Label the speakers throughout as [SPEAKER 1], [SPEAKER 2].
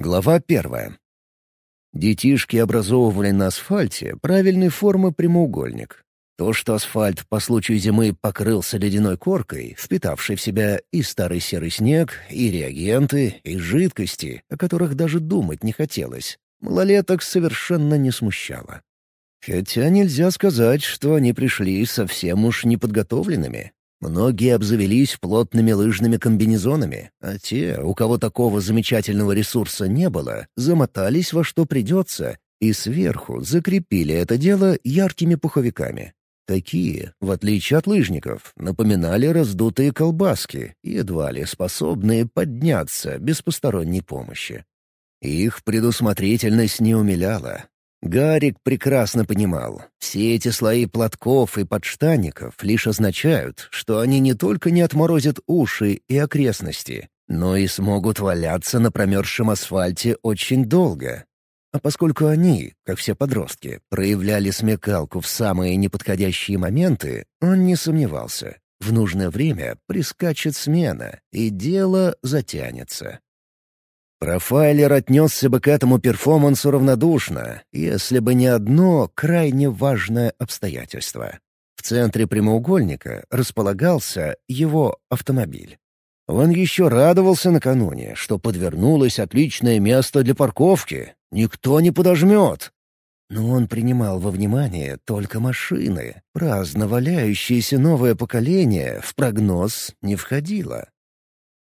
[SPEAKER 1] Глава первая. Детишки образовывали на асфальте правильной формы прямоугольник. То, что асфальт по случаю зимы покрылся ледяной коркой, впитавшей в себя и старый серый снег, и реагенты, и жидкости, о которых даже думать не хотелось, малолеток совершенно не смущало. Хотя нельзя сказать, что они пришли совсем уж неподготовленными. Многие обзавелись плотными лыжными комбинезонами, а те, у кого такого замечательного ресурса не было, замотались во что придется и сверху закрепили это дело яркими пуховиками. Такие, в отличие от лыжников, напоминали раздутые колбаски, едва ли способные подняться без посторонней помощи. Их предусмотрительность не умиляла, Гарик прекрасно понимал, все эти слои платков и подштанников лишь означают, что они не только не отморозят уши и окрестности, но и смогут валяться на промерзшем асфальте очень долго. А поскольку они, как все подростки, проявляли смекалку в самые неподходящие моменты, он не сомневался. В нужное время прискачет смена, и дело затянется. Профайлер отнесся бы к этому перформансу равнодушно, если бы не одно крайне важное обстоятельство. В центре прямоугольника располагался его автомобиль. Он еще радовался накануне, что подвернулось отличное место для парковки. Никто не подожмет. Но он принимал во внимание только машины. Праздно валяющееся новое поколение в прогноз не входило.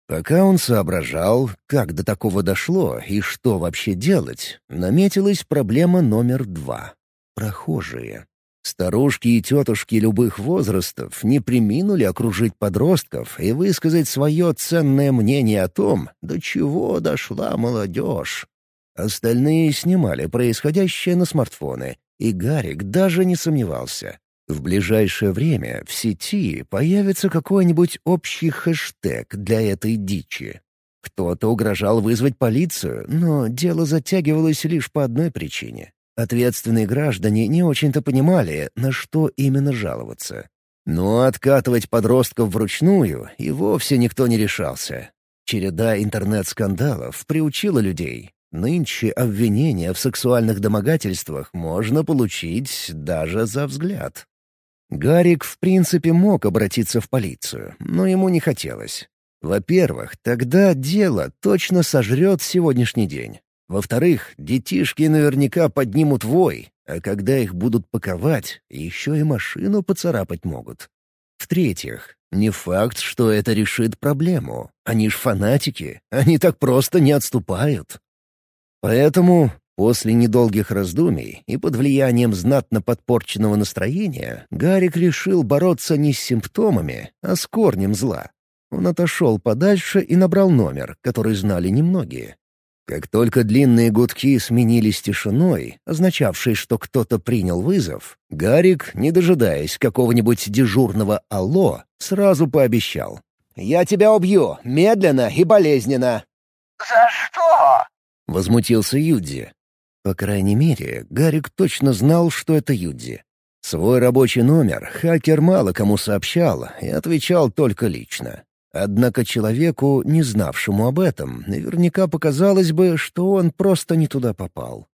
[SPEAKER 1] Пока он соображал, как до такого дошло и что вообще делать, наметилась проблема номер два — прохожие. Старушки и тетушки любых возрастов не приминули окружить подростков и высказать свое ценное мнение о том, до чего дошла молодежь. Остальные снимали происходящее на смартфоны, и Гарик даже не сомневался. В ближайшее время в сети появится какой-нибудь общий хэштег для этой дичи. Кто-то угрожал вызвать полицию, но дело затягивалось лишь по одной причине. Ответственные граждане не очень-то понимали, на что именно жаловаться. Но откатывать подростков вручную и вовсе никто не решался. Череда интернет-скандалов приучила людей. Нынче обвинения в сексуальных домогательствах можно получить даже за взгляд. Гарик, в принципе, мог обратиться в полицию, но ему не хотелось. Во-первых, тогда дело точно сожрет сегодняшний день. Во-вторых, детишки наверняка поднимут вой, а когда их будут паковать, еще и машину поцарапать могут. В-третьих, не факт, что это решит проблему. Они ж фанатики, они так просто не отступают. Поэтому После недолгих раздумий и под влиянием знатно подпорченного настроения Гарик решил бороться не с симптомами, а с корнем зла. Он отошел подальше и набрал номер, который знали немногие. Как только длинные гудки сменились тишиной, означавшей, что кто-то принял вызов, Гарик, не дожидаясь какого-нибудь дежурного «Алло», сразу пообещал. «Я тебя убью, медленно и болезненно».
[SPEAKER 2] «За что?»
[SPEAKER 1] — возмутился Юдзи. По крайней мере, Гарик точно знал, что это Юдзи. Свой рабочий номер хакер мало кому сообщал и отвечал только лично. Однако человеку, не знавшему об этом, наверняка показалось бы, что он просто не туда попал.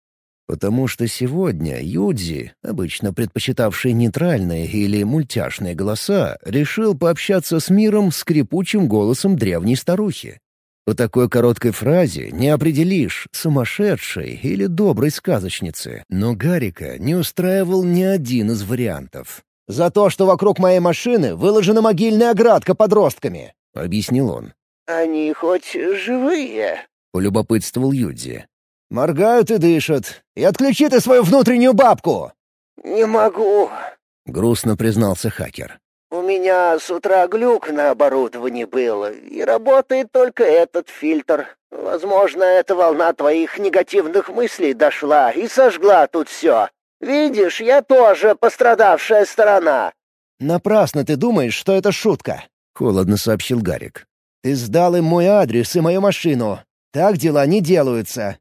[SPEAKER 1] Потому что сегодня Юдзи, обычно предпочитавший нейтральные или мультяшные голоса, решил пообщаться с миром скрипучим голосом древней старухи. По такой короткой фразе не определишь, сумасшедшей или доброй сказочницы. Но Гарика не устраивал ни один из вариантов.
[SPEAKER 3] «За то, что вокруг моей машины выложена могильная оградка подростками», —
[SPEAKER 1] объяснил он.
[SPEAKER 2] «Они хоть живые?»
[SPEAKER 1] — полюбопытствовал Юдзи.
[SPEAKER 3] «Моргают и дышат. И отключи ты свою внутреннюю бабку!»
[SPEAKER 2] «Не могу», —
[SPEAKER 1] грустно признался хакер.
[SPEAKER 2] У меня с утра глюк на оборудовании был, и работает только этот фильтр. Возможно, эта волна твоих негативных мыслей дошла и сожгла тут все. Видишь, я тоже пострадавшая сторона».
[SPEAKER 3] «Напрасно ты думаешь, что это шутка», —
[SPEAKER 1] холодно сообщил Гарик.
[SPEAKER 3] «Ты сдал им мой адрес и мою машину. Так дела не делаются».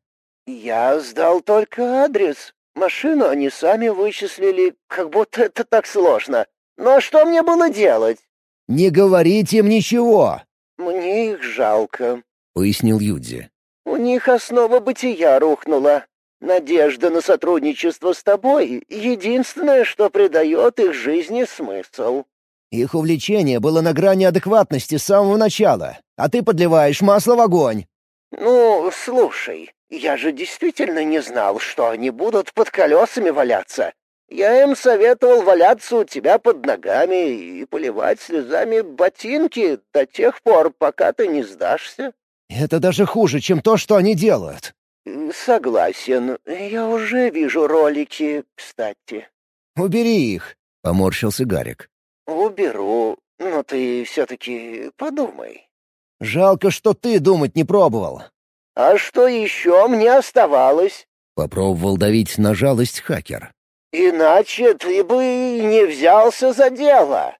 [SPEAKER 2] «Я сдал только адрес. Машину они сами вычислили, как будто это так сложно. Но что мне было делать?
[SPEAKER 3] Не говорите им ничего.
[SPEAKER 2] Мне их жалко,
[SPEAKER 1] пояснил Юдзи.
[SPEAKER 2] У них основа бытия рухнула. Надежда на сотрудничество с тобой — единственное, что придает их жизни смысл».
[SPEAKER 3] «Их увлечение было на грани адекватности с самого начала, а ты подливаешь масло в огонь».
[SPEAKER 2] «Ну, слушай, я же действительно не знал, что они будут под колесами валяться. Я им советовал валяться у тебя под ногами и поливать слезами ботинки до тех пор, пока ты не сдашься».
[SPEAKER 3] «Это даже хуже, чем то, что они делают».
[SPEAKER 2] «Согласен. Я уже вижу ролики, кстати».
[SPEAKER 3] «Убери их», — поморщился Гарик.
[SPEAKER 2] «Уберу, но ты все-таки подумай».
[SPEAKER 3] «Жалко, что ты думать не пробовал».
[SPEAKER 2] «А что еще мне оставалось?»
[SPEAKER 1] — попробовал давить на жалость хакер.
[SPEAKER 2] «Иначе ты бы не взялся за дело».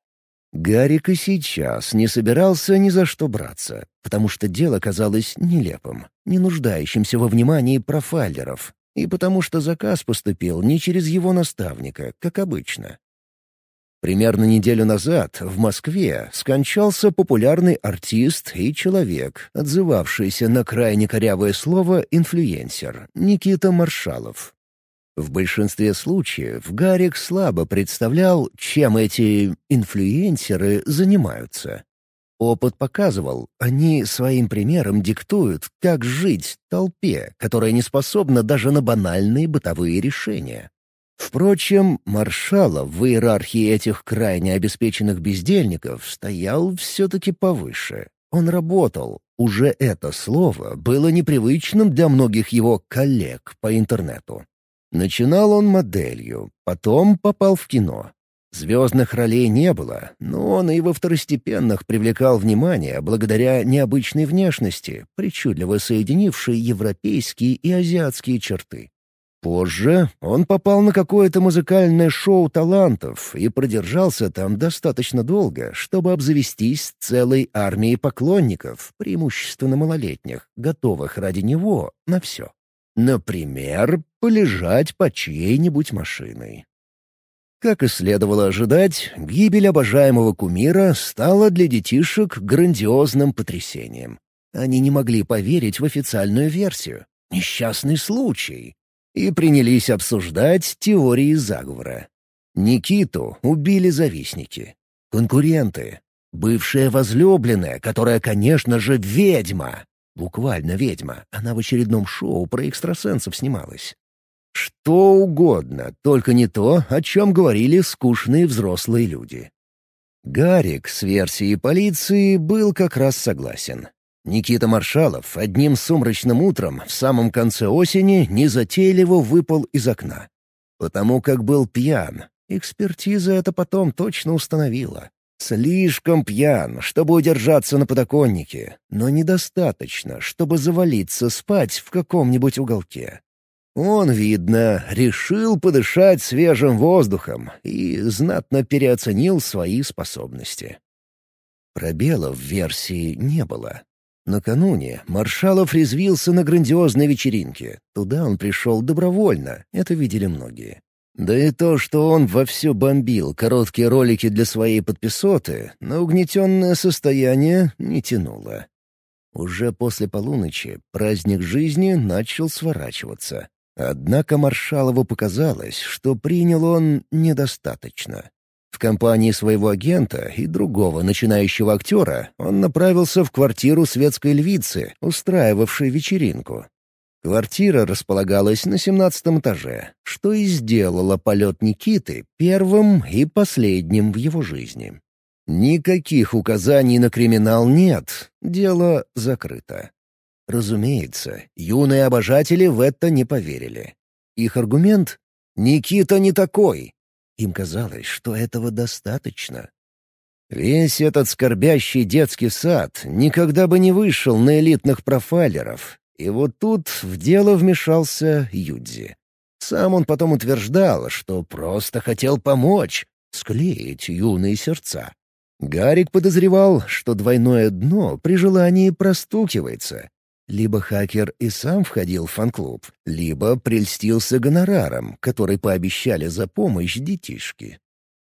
[SPEAKER 1] Гарик и сейчас не собирался ни за что браться, потому что дело казалось нелепым, не нуждающимся во внимании профайлеров, и потому что заказ поступил не через его наставника, как обычно. Примерно неделю назад в Москве скончался популярный артист и человек, отзывавшийся на крайне корявое слово «инфлюенсер» Никита Маршалов. В большинстве случаев Гарик слабо представлял, чем эти инфлюенсеры занимаются. Опыт показывал, они своим примером диктуют, как жить толпе, которая не способна даже на банальные бытовые решения. Впрочем, Маршалов в иерархии этих крайне обеспеченных бездельников стоял все-таки повыше. Он работал. Уже это слово было непривычным для многих его коллег по интернету. Начинал он моделью, потом попал в кино. Звездных ролей не было, но он и во второстепенных привлекал внимание благодаря необычной внешности, причудливо соединившей европейские и азиатские черты. Позже он попал на какое-то музыкальное шоу талантов и продержался там достаточно долго, чтобы обзавестись целой армией поклонников, преимущественно малолетних, готовых ради него на все. Например, полежать под чьей-нибудь машиной. Как и следовало ожидать, гибель обожаемого кумира стала для детишек грандиозным потрясением. Они не могли поверить в официальную версию. Несчастный случай. И принялись обсуждать теории заговора. Никиту убили завистники. Конкуренты. Бывшая возлюбленная, которая, конечно же, ведьма. Буквально ведьма. Она в очередном шоу про экстрасенсов снималась. Что угодно, только не то, о чем говорили скучные взрослые люди. Гарик с версией полиции был как раз согласен. Никита Маршалов одним сумрачным утром в самом конце осени незатейливо выпал из окна. Потому как был пьян. Экспертиза это потом точно установила. Слишком пьян, чтобы удержаться на подоконнике, но недостаточно, чтобы завалиться спать в каком-нибудь уголке. Он, видно, решил подышать свежим воздухом и знатно переоценил свои способности. Пробелов в версии не было. Накануне Маршалов резвился на грандиозной вечеринке. Туда он пришел добровольно, это видели многие. Да и то, что он вовсю бомбил короткие ролики для своей подписоты, на угнетенное состояние не тянуло. Уже после полуночи праздник жизни начал сворачиваться. Однако Маршалову показалось, что принял он недостаточно. В компании своего агента и другого начинающего актера он направился в квартиру светской львицы, устраивавшей вечеринку. Квартира располагалась на семнадцатом этаже, что и сделало полет Никиты первым и последним в его жизни. Никаких указаний на криминал нет, дело закрыто. Разумеется, юные обожатели в это не поверили. Их аргумент — «Никита не такой». Им казалось, что этого достаточно. Весь этот скорбящий детский сад никогда бы не вышел на элитных профайлеров, и вот тут в дело вмешался Юдзи. Сам он потом утверждал, что просто хотел помочь, склеить юные сердца. Гарик подозревал, что двойное дно при желании простукивается. Либо хакер и сам входил в фан-клуб, либо прельстился гонораром, который пообещали за помощь детишки.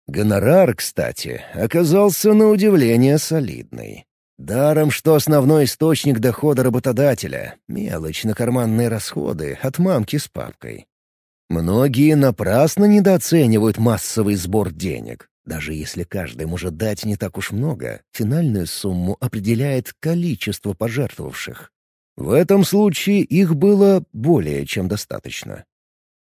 [SPEAKER 1] Гонорар, кстати, оказался на удивление солидный. Даром, что основной источник дохода работодателя — мелочь на карманные расходы от мамки с папкой. Многие напрасно недооценивают массовый сбор денег. Даже если каждый может дать не так уж много, финальную сумму определяет количество пожертвовавших. В этом случае их было более чем достаточно.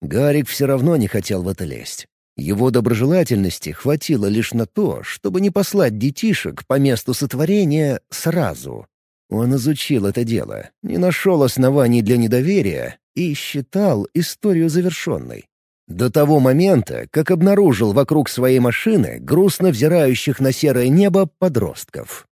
[SPEAKER 1] Гарик все равно не хотел в это лезть. Его доброжелательности хватило лишь на то, чтобы не послать детишек по месту сотворения сразу. Он изучил это дело, не нашел оснований для недоверия и считал историю завершенной. До того момента, как обнаружил вокруг своей машины грустно взирающих на серое небо подростков.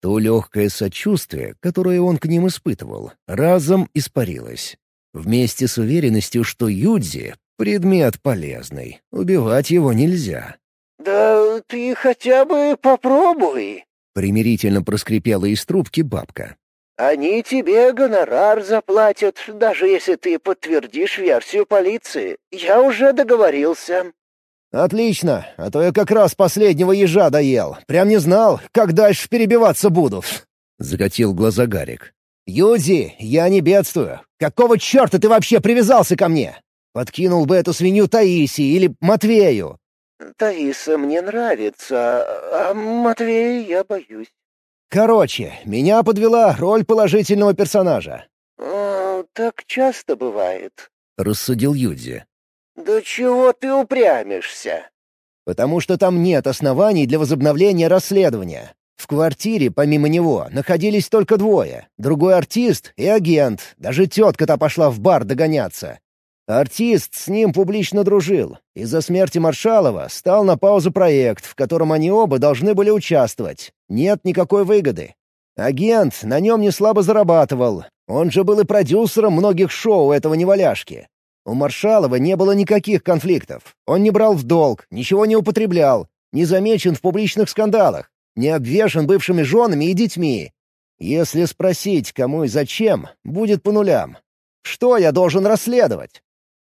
[SPEAKER 1] То легкое сочувствие, которое он к ним испытывал, разом испарилось. Вместе с уверенностью, что Юдзи — предмет полезный, убивать его нельзя.
[SPEAKER 2] «Да ты хотя бы попробуй», —
[SPEAKER 1] примирительно проскрипела из трубки бабка.
[SPEAKER 2] Они тебе гонорар заплатят, даже если ты подтвердишь версию полиции. Я уже договорился».
[SPEAKER 3] «Отлично, а то я как раз последнего ежа доел. Прям не знал, как дальше перебиваться буду». Закатил глаза Гарик. «Юдзи, я не бедствую. Какого черта ты вообще привязался ко мне? Подкинул бы эту свинью Таиси или Матвею».
[SPEAKER 2] «Таиса мне нравится, а Матвея я боюсь».
[SPEAKER 3] Короче, меня подвела роль положительного персонажа.
[SPEAKER 2] «О, так часто бывает», —
[SPEAKER 1] рассудил Юдзи.
[SPEAKER 2] «Да чего ты упрямишься?»
[SPEAKER 3] «Потому что там нет оснований для возобновления расследования. В квартире, помимо него, находились только двое. Другой артист и агент. Даже тетка-то пошла в бар догоняться. Артист с ним публично дружил. Из-за смерти Маршалова стал на паузу проект, в котором они оба должны были участвовать. Нет никакой выгоды. Агент на нем не слабо зарабатывал. Он же был и продюсером многих шоу этого неваляшки. У Маршалова не было никаких конфликтов. Он не брал в долг, ничего не употреблял, не замечен в публичных скандалах, не обвешан бывшими женами и детьми. Если спросить, кому и зачем, будет по нулям. Что я должен расследовать?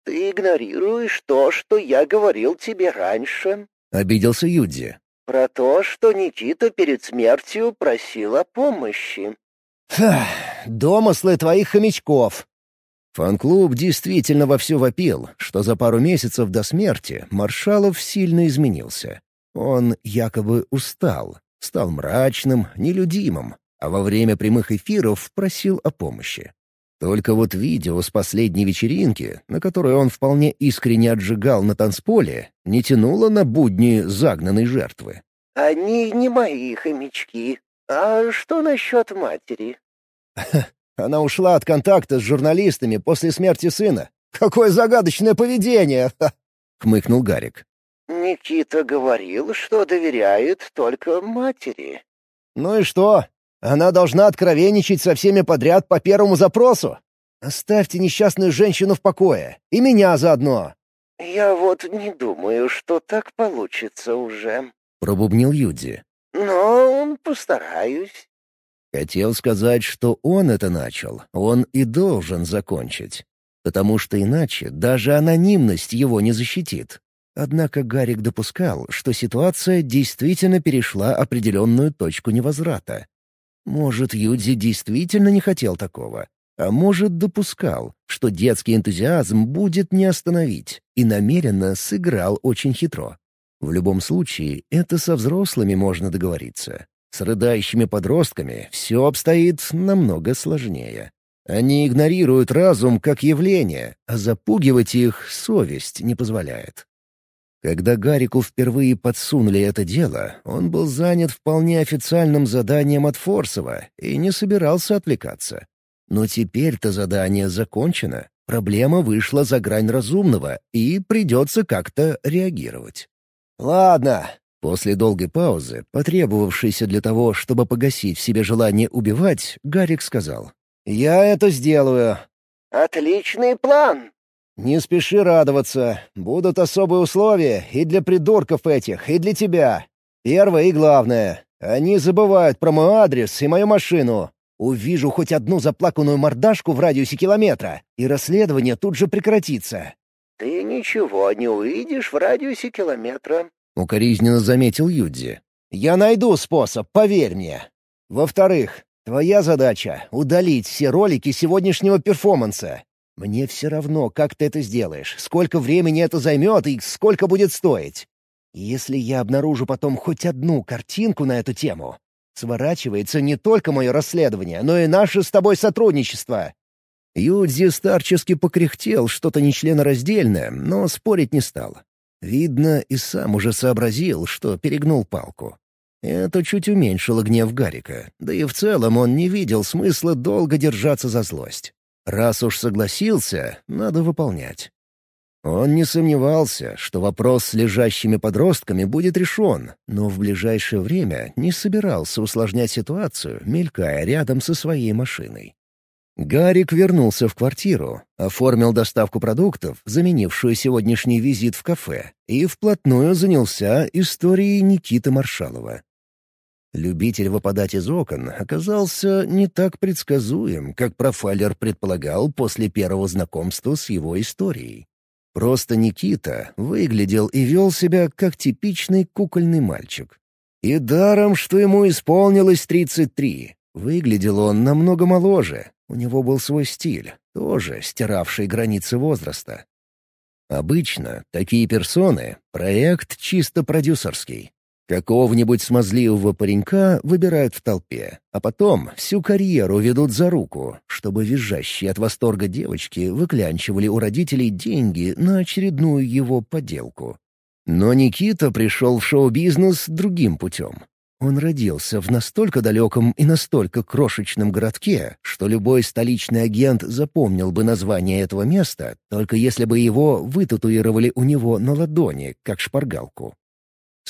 [SPEAKER 2] «Ты игнорируешь то, что я говорил тебе раньше», —
[SPEAKER 1] обиделся Юдзи.
[SPEAKER 2] «Про то, что Никита перед смертью просил о помощи».
[SPEAKER 3] «Ха, домыслы твоих хомячков».
[SPEAKER 1] Фан-клуб действительно вовсю вопил, что за пару месяцев до смерти Маршалов сильно изменился. Он якобы устал, стал мрачным, нелюдимым, а во время прямых эфиров просил о помощи. Только вот видео с последней вечеринки, на которой он вполне искренне отжигал на танцполе, не тянуло на будни загнанной жертвы.
[SPEAKER 2] «Они не мои хомячки. А что насчет матери?»
[SPEAKER 3] «Она ушла от контакта с журналистами после смерти сына. Какое загадочное поведение!» — хмыкнул Гарик.
[SPEAKER 2] «Никита говорил, что доверяет только матери».
[SPEAKER 3] «Ну и что? Она должна откровенничать со всеми подряд по первому запросу. Оставьте несчастную женщину в покое. И меня заодно.
[SPEAKER 2] «Я вот не думаю, что так получится уже», —
[SPEAKER 1] пробубнил Юдзи.
[SPEAKER 2] «Но постараюсь».
[SPEAKER 1] Хотел сказать, что он это начал, он и должен закончить. Потому что иначе даже анонимность его не защитит. Однако Гарик допускал, что ситуация действительно перешла определенную точку невозврата. Может, Юдзи действительно не хотел такого, а может, допускал, что детский энтузиазм будет не остановить, и намеренно сыграл очень хитро. В любом случае, это со взрослыми можно договориться. С рыдающими подростками все обстоит намного сложнее. Они игнорируют разум как явление, а запугивать их совесть не позволяет. Когда Гарику впервые подсунули это дело, он был занят вполне официальным заданием от Форсова и не собирался отвлекаться. Но теперь-то задание закончено, проблема вышла за грань разумного, и придется как-то реагировать.
[SPEAKER 3] «Ладно».
[SPEAKER 1] После долгой паузы, потребовавшейся для того, чтобы погасить в себе желание убивать, Гарик сказал.
[SPEAKER 3] «Я это сделаю».
[SPEAKER 2] «Отличный план»,
[SPEAKER 3] «Не спеши радоваться. Будут особые условия и для придурков этих, и для тебя. Первое и главное. Они забывают про мой адрес и мою машину. Увижу хоть одну заплаканную мордашку в радиусе километра, и расследование тут же прекратится».
[SPEAKER 2] «Ты ничего не увидишь в радиусе километра», —
[SPEAKER 1] укоризненно заметил Юдзи.
[SPEAKER 3] «Я найду способ, поверь мне». Во-вторых, твоя задача — удалить все ролики сегодняшнего перформанса. Мне все равно, как ты это сделаешь, сколько времени это займет и сколько будет стоить. Если я обнаружу потом хоть одну картинку на эту тему, сворачивается не только мое расследование, но и наше с тобой сотрудничество».
[SPEAKER 1] Юдзи старчески покряхтел что-то нечленораздельное, но спорить не стал. Видно, и сам уже сообразил, что перегнул палку. Это чуть уменьшило гнев Гарика, да и в целом он не видел смысла долго держаться за злость. Раз уж согласился, надо выполнять. Он не сомневался, что вопрос с лежащими подростками будет решен, но в ближайшее время не собирался усложнять ситуацию, мелькая рядом со своей машиной. Гарик вернулся в квартиру, оформил доставку продуктов, заменившую сегодняшний визит в кафе, и вплотную занялся историей Никиты Маршалова. Любитель выпадать из окон оказался не так предсказуем, как профайлер предполагал после первого знакомства с его историей. Просто Никита выглядел и вел себя как типичный кукольный мальчик. И даром, что ему исполнилось 33. Выглядел он намного моложе, у него был свой стиль, тоже стиравший границы возраста. Обычно такие персоны — проект чисто продюсерский. Какого-нибудь смазливого паренька выбирают в толпе, а потом всю карьеру ведут за руку, чтобы визжащие от восторга девочки выклянчивали у родителей деньги на очередную его поделку. Но Никита пришел в шоу-бизнес другим путем. Он родился в настолько далеком и настолько крошечном городке, что любой столичный агент запомнил бы название этого места, только если бы его вытатуировали у него на ладони, как шпаргалку.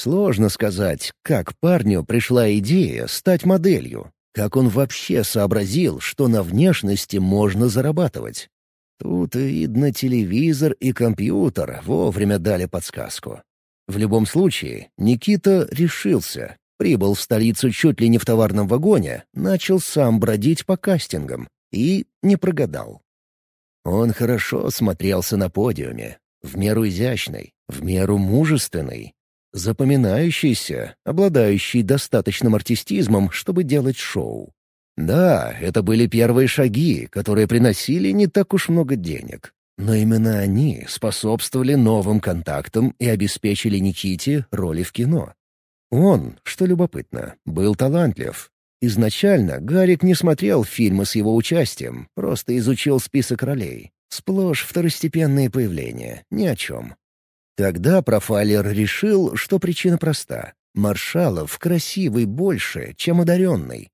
[SPEAKER 1] Сложно сказать, как парню пришла идея стать моделью, как он вообще сообразил, что на внешности можно зарабатывать. Тут, видно, телевизор и компьютер вовремя дали подсказку. В любом случае, Никита решился, прибыл в столицу чуть ли не в товарном вагоне, начал сам бродить по кастингам и не прогадал. Он хорошо смотрелся на подиуме, в меру изящный, в меру мужественный, запоминающийся, обладающий достаточным артистизмом, чтобы делать шоу. Да, это были первые шаги, которые приносили не так уж много денег. Но именно они способствовали новым контактам и обеспечили Никите роли в кино. Он, что любопытно, был талантлив. Изначально Гарик не смотрел фильмы с его участием, просто изучил список ролей. Сплошь второстепенные появления, ни о чем. Тогда профайлер решил, что причина проста. Маршалов красивый больше, чем одаренный.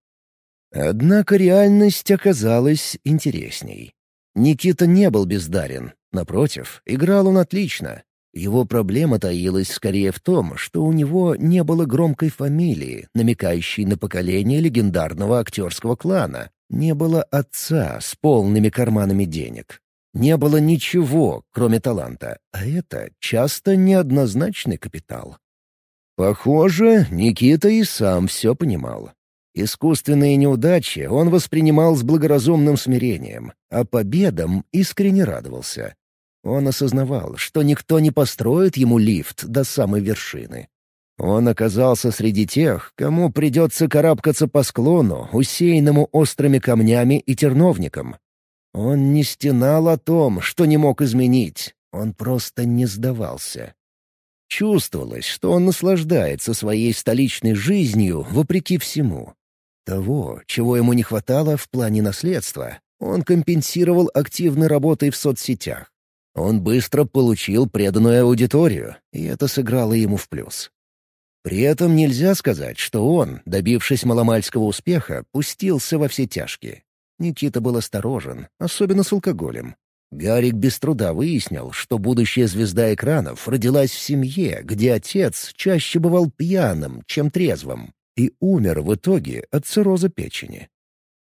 [SPEAKER 1] Однако реальность оказалась интересней. Никита не был бездарен. Напротив, играл он отлично. Его проблема таилась скорее в том, что у него не было громкой фамилии, намекающей на поколение легендарного актерского клана. Не было отца с полными карманами денег. Не было ничего, кроме таланта, а это часто неоднозначный капитал. Похоже, Никита и сам все понимал. Искусственные неудачи он воспринимал с благоразумным смирением, а победам искренне радовался. Он осознавал, что никто не построит ему лифт до самой вершины. Он оказался среди тех, кому придется карабкаться по склону, усеянному острыми камнями и терновником, он не стенал о том, что не мог изменить. Он просто не сдавался. Чувствовалось, что он наслаждается своей столичной жизнью вопреки всему. Того, чего ему не хватало в плане наследства, он компенсировал активной работой в соцсетях. Он быстро получил преданную аудиторию, и это сыграло ему в плюс. При этом нельзя сказать, что он, добившись маломальского успеха, пустился во все тяжкие. Никита был осторожен, особенно с алкоголем. Гарик без труда выяснил, что будущая звезда экранов родилась в семье, где отец чаще бывал пьяным, чем трезвым, и умер в итоге от цирроза печени.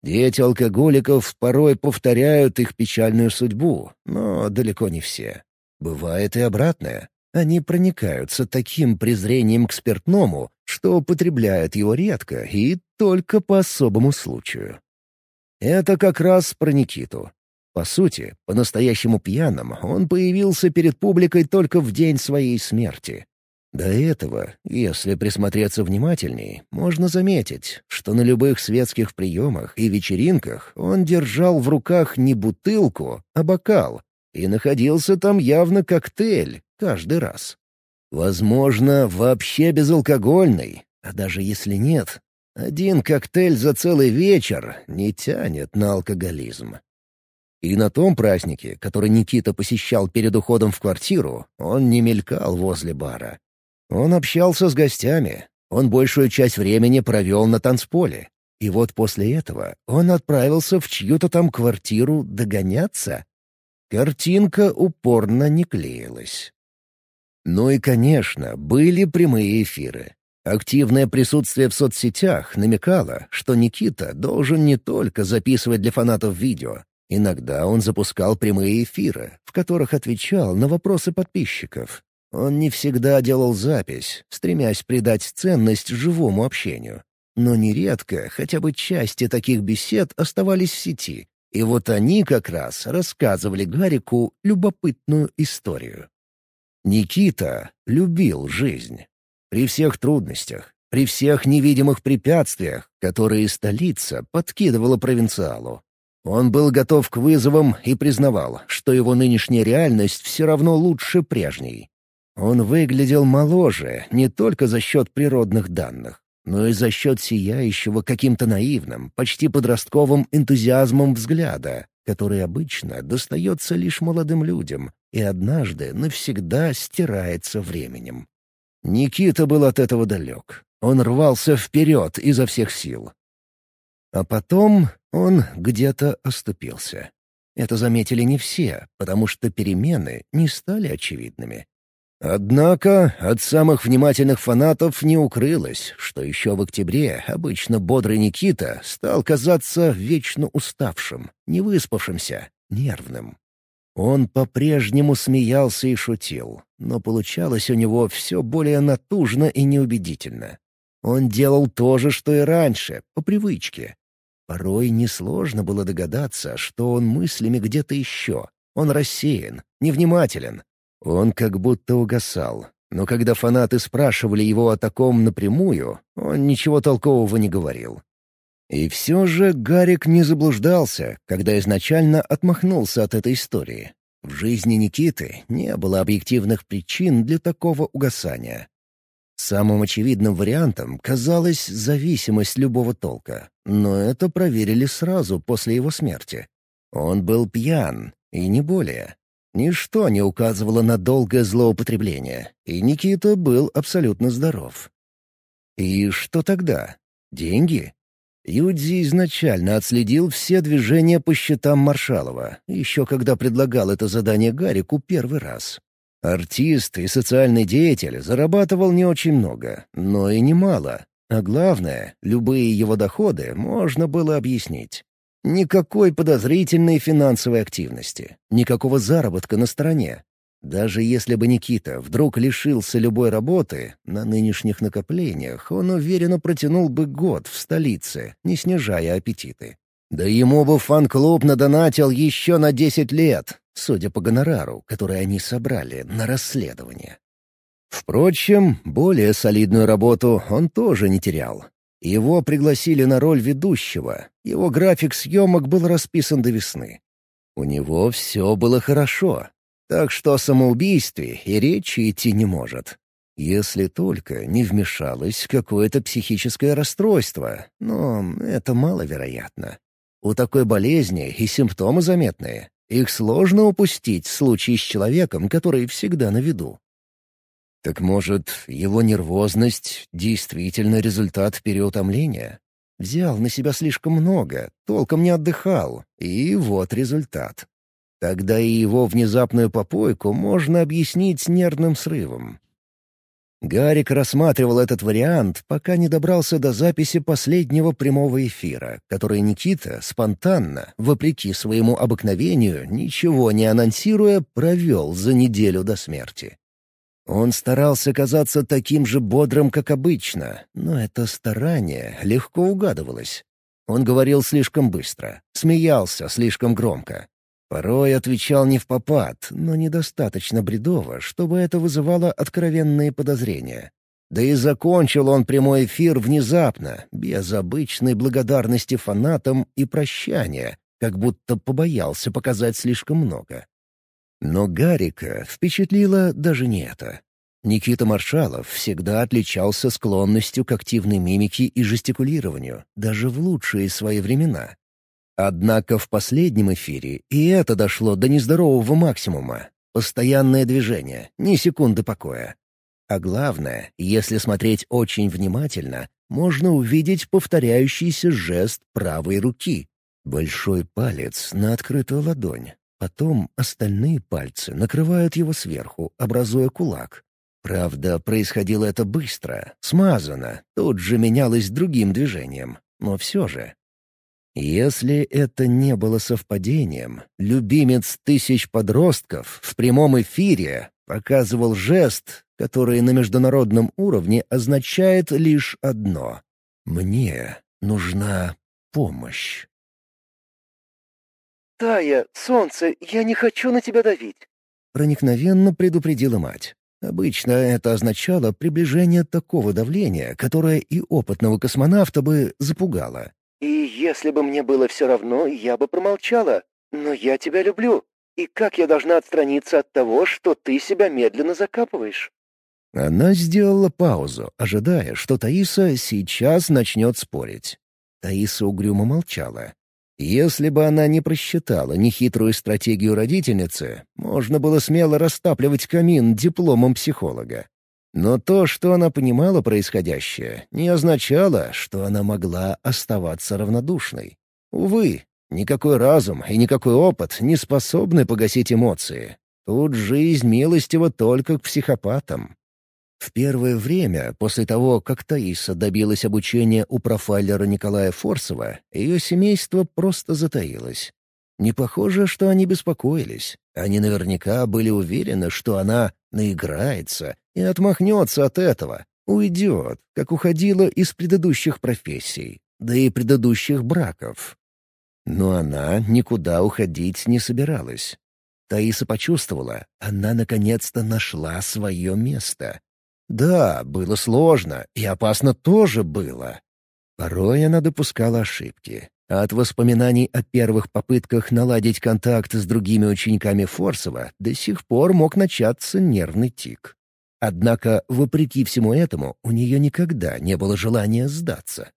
[SPEAKER 1] Дети алкоголиков порой повторяют их печальную судьбу, но далеко не все. Бывает и обратное. Они проникаются таким презрением к спиртному, что употребляют его редко и только по особому случаю. Это как раз про Никиту. По сути, по-настоящему пьяным он появился перед публикой только в день своей смерти. До этого, если присмотреться внимательней, можно заметить, что на любых светских приемах и вечеринках он держал в руках не бутылку, а бокал, и находился там явно коктейль каждый раз. Возможно, вообще безалкогольный, а даже если нет, один коктейль за целый вечер не тянет на алкоголизм. И на том празднике, который Никита посещал перед уходом в квартиру, он не мелькал возле бара. Он общался с гостями, он большую часть времени провел на танцполе. И вот после этого он отправился в чью-то там квартиру догоняться. Картинка упорно не клеилась. Ну и, конечно, были прямые эфиры. Активное присутствие в соцсетях намекало, что Никита должен не только записывать для фанатов видео. Иногда он запускал прямые эфиры, в которых отвечал на вопросы подписчиков. Он не всегда делал запись, стремясь придать ценность живому общению. Но нередко хотя бы части таких бесед оставались в сети. И вот они как раз рассказывали Гарику любопытную историю. Никита любил жизнь. При всех трудностях, при всех невидимых препятствиях, которые столица подкидывала провинциалу. Он был готов к вызовам и признавал, что его нынешняя реальность все равно лучше прежней. Он выглядел моложе не только за счет природных данных, но и за счет сияющего каким-то наивным, почти подростковым энтузиазмом взгляда, который обычно достается лишь молодым людям и однажды навсегда стирается временем. Никита был от этого далек. Он рвался вперед изо всех сил. А потом он где-то оступился. Это заметили не все, потому что перемены не стали очевидными. Однако от самых внимательных фанатов не укрылось, что еще в октябре обычно бодрый Никита стал казаться вечно уставшим, невыспавшимся, нервным. Он по-прежнему смеялся и шутил, но получалось у него все более натужно и неубедительно. Он делал то же, что и раньше, по привычке. Порой несложно было догадаться, что он мыслями где-то еще. Он рассеян, невнимателен, он как будто угасал, но когда фанаты спрашивали его о таком напрямую, он ничего толкового не говорил. И все же Гарик не заблуждался, когда изначально отмахнулся от этой истории. В жизни Никиты не было объективных причин для такого угасания. Самым очевидным вариантом казалась зависимость любого толка, но это проверили сразу после его смерти. Он был пьян, и не более. Ничто не указывало на долгое злоупотребление, и Никита был абсолютно здоров. И что тогда? Деньги? Юдзи изначально отследил все движения по счетам Маршалова, еще когда предлагал это задание Гарику первый раз. Артист и социальный деятель зарабатывал не очень много, но и немало. А главное, любые его доходы можно было объяснить. Никакой подозрительной финансовой активности, никакого заработка на стороне. Даже если бы Никита вдруг лишился любой работы, на нынешних накоплениях он уверенно протянул бы год в столице, не снижая аппетиты. Да ему бы фан-клуб надонатил еще на 10 лет, судя по гонорару, который они собрали на расследование. Впрочем, более солидную работу он тоже не терял. Его пригласили на роль ведущего. Его график съемок был расписан до весны. У него все было хорошо, так что о самоубийстве и речи идти не может. Если только не вмешалось какое-то психическое расстройство, но это маловероятно. У такой болезни и симптомы заметные. Их сложно упустить в случае с человеком, который всегда на виду. Так может, его нервозность действительно результат переутомления? Взял на себя слишком много, толком не отдыхал, и вот результат. Тогда и его внезапную попойку можно объяснить нервным срывом. Гарик рассматривал этот вариант, пока не добрался до записи последнего прямого эфира, который Никита спонтанно, вопреки своему обыкновению, ничего не анонсируя, провел за неделю до смерти. Он старался казаться таким же бодрым, как обычно, но это старание легко угадывалось. Он говорил слишком быстро, смеялся слишком громко. Порой отвечал не в попад, но недостаточно бредово, чтобы это вызывало откровенные подозрения. Да и закончил он прямой эфир внезапно, без обычной благодарности фанатам и прощания, как будто побоялся показать слишком много. Но Гарика впечатлило даже не это. Никита Маршалов всегда отличался склонностью к активной мимике и жестикулированию, даже в лучшие свои времена. Однако в последнем эфире и это дошло до нездорового максимума. Постоянное движение, ни секунды покоя. А главное, если смотреть очень внимательно, можно увидеть повторяющийся жест правой руки. Большой палец на открытую ладонь. Потом остальные пальцы накрывают его сверху, образуя кулак. Правда, происходило это быстро, смазано, тут же менялось другим движением. Но все же. Если это не было совпадением, любимец тысяч подростков в прямом эфире показывал жест, который на международном уровне означает лишь одно — «Мне нужна помощь».
[SPEAKER 2] «Тая, солнце, я не хочу на тебя давить», —
[SPEAKER 1] проникновенно предупредила мать. Обычно это означало приближение такого давления, которое и опытного космонавта бы запугало.
[SPEAKER 2] «И если бы мне было все равно, я бы промолчала. Но я тебя люблю. И как я должна отстраниться от того, что ты себя медленно закапываешь?»
[SPEAKER 1] Она сделала паузу, ожидая, что Таиса сейчас начнет спорить. Таиса угрюмо молчала. Если бы она не просчитала нехитрую стратегию родительницы, можно было смело растапливать камин дипломом психолога. Но то, что она понимала происходящее, не означало, что она могла оставаться равнодушной. Увы, никакой разум и никакой опыт не способны погасить эмоции. Тут жизнь милостива только к психопатам. В первое время, после того, как Таиса добилась обучения у профайлера Николая Форсова, ее семейство просто затаилось. Не похоже, что они беспокоились. Они наверняка были уверены, что она наиграется и отмахнется от этого, уйдет, как уходила из предыдущих профессий, да и предыдущих браков. Но она никуда уходить не собиралась. Таиса почувствовала, она наконец-то нашла свое место. Да, было сложно, и опасно тоже было. Порой она допускала ошибки, от воспоминаний о первых попытках наладить контакт с другими учениками Форсова до сих пор мог начаться нервный тик. Однако, вопреки всему этому, у нее никогда не было желания сдаться.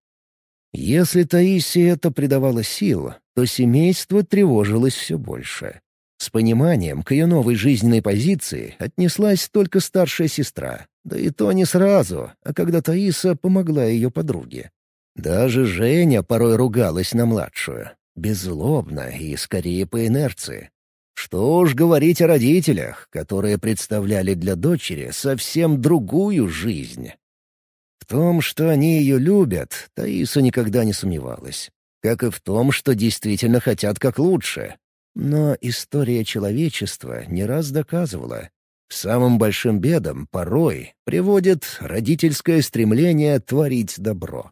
[SPEAKER 1] Если Таисия это придавало сил, то семейство тревожилось все больше. С пониманием к ее новой жизненной позиции отнеслась только старшая сестра, да и то не сразу, а когда Таиса помогла ее подруге. Даже Женя порой ругалась на младшую, беззлобно и скорее по инерции. Что уж говорить о родителях, которые представляли для дочери совсем другую жизнь. В том, что они ее любят, Таиса никогда не сомневалась. Как и в том, что действительно хотят как лучше. Но история человечества не раз доказывала, самым большим бедам порой приводит родительское стремление творить добро.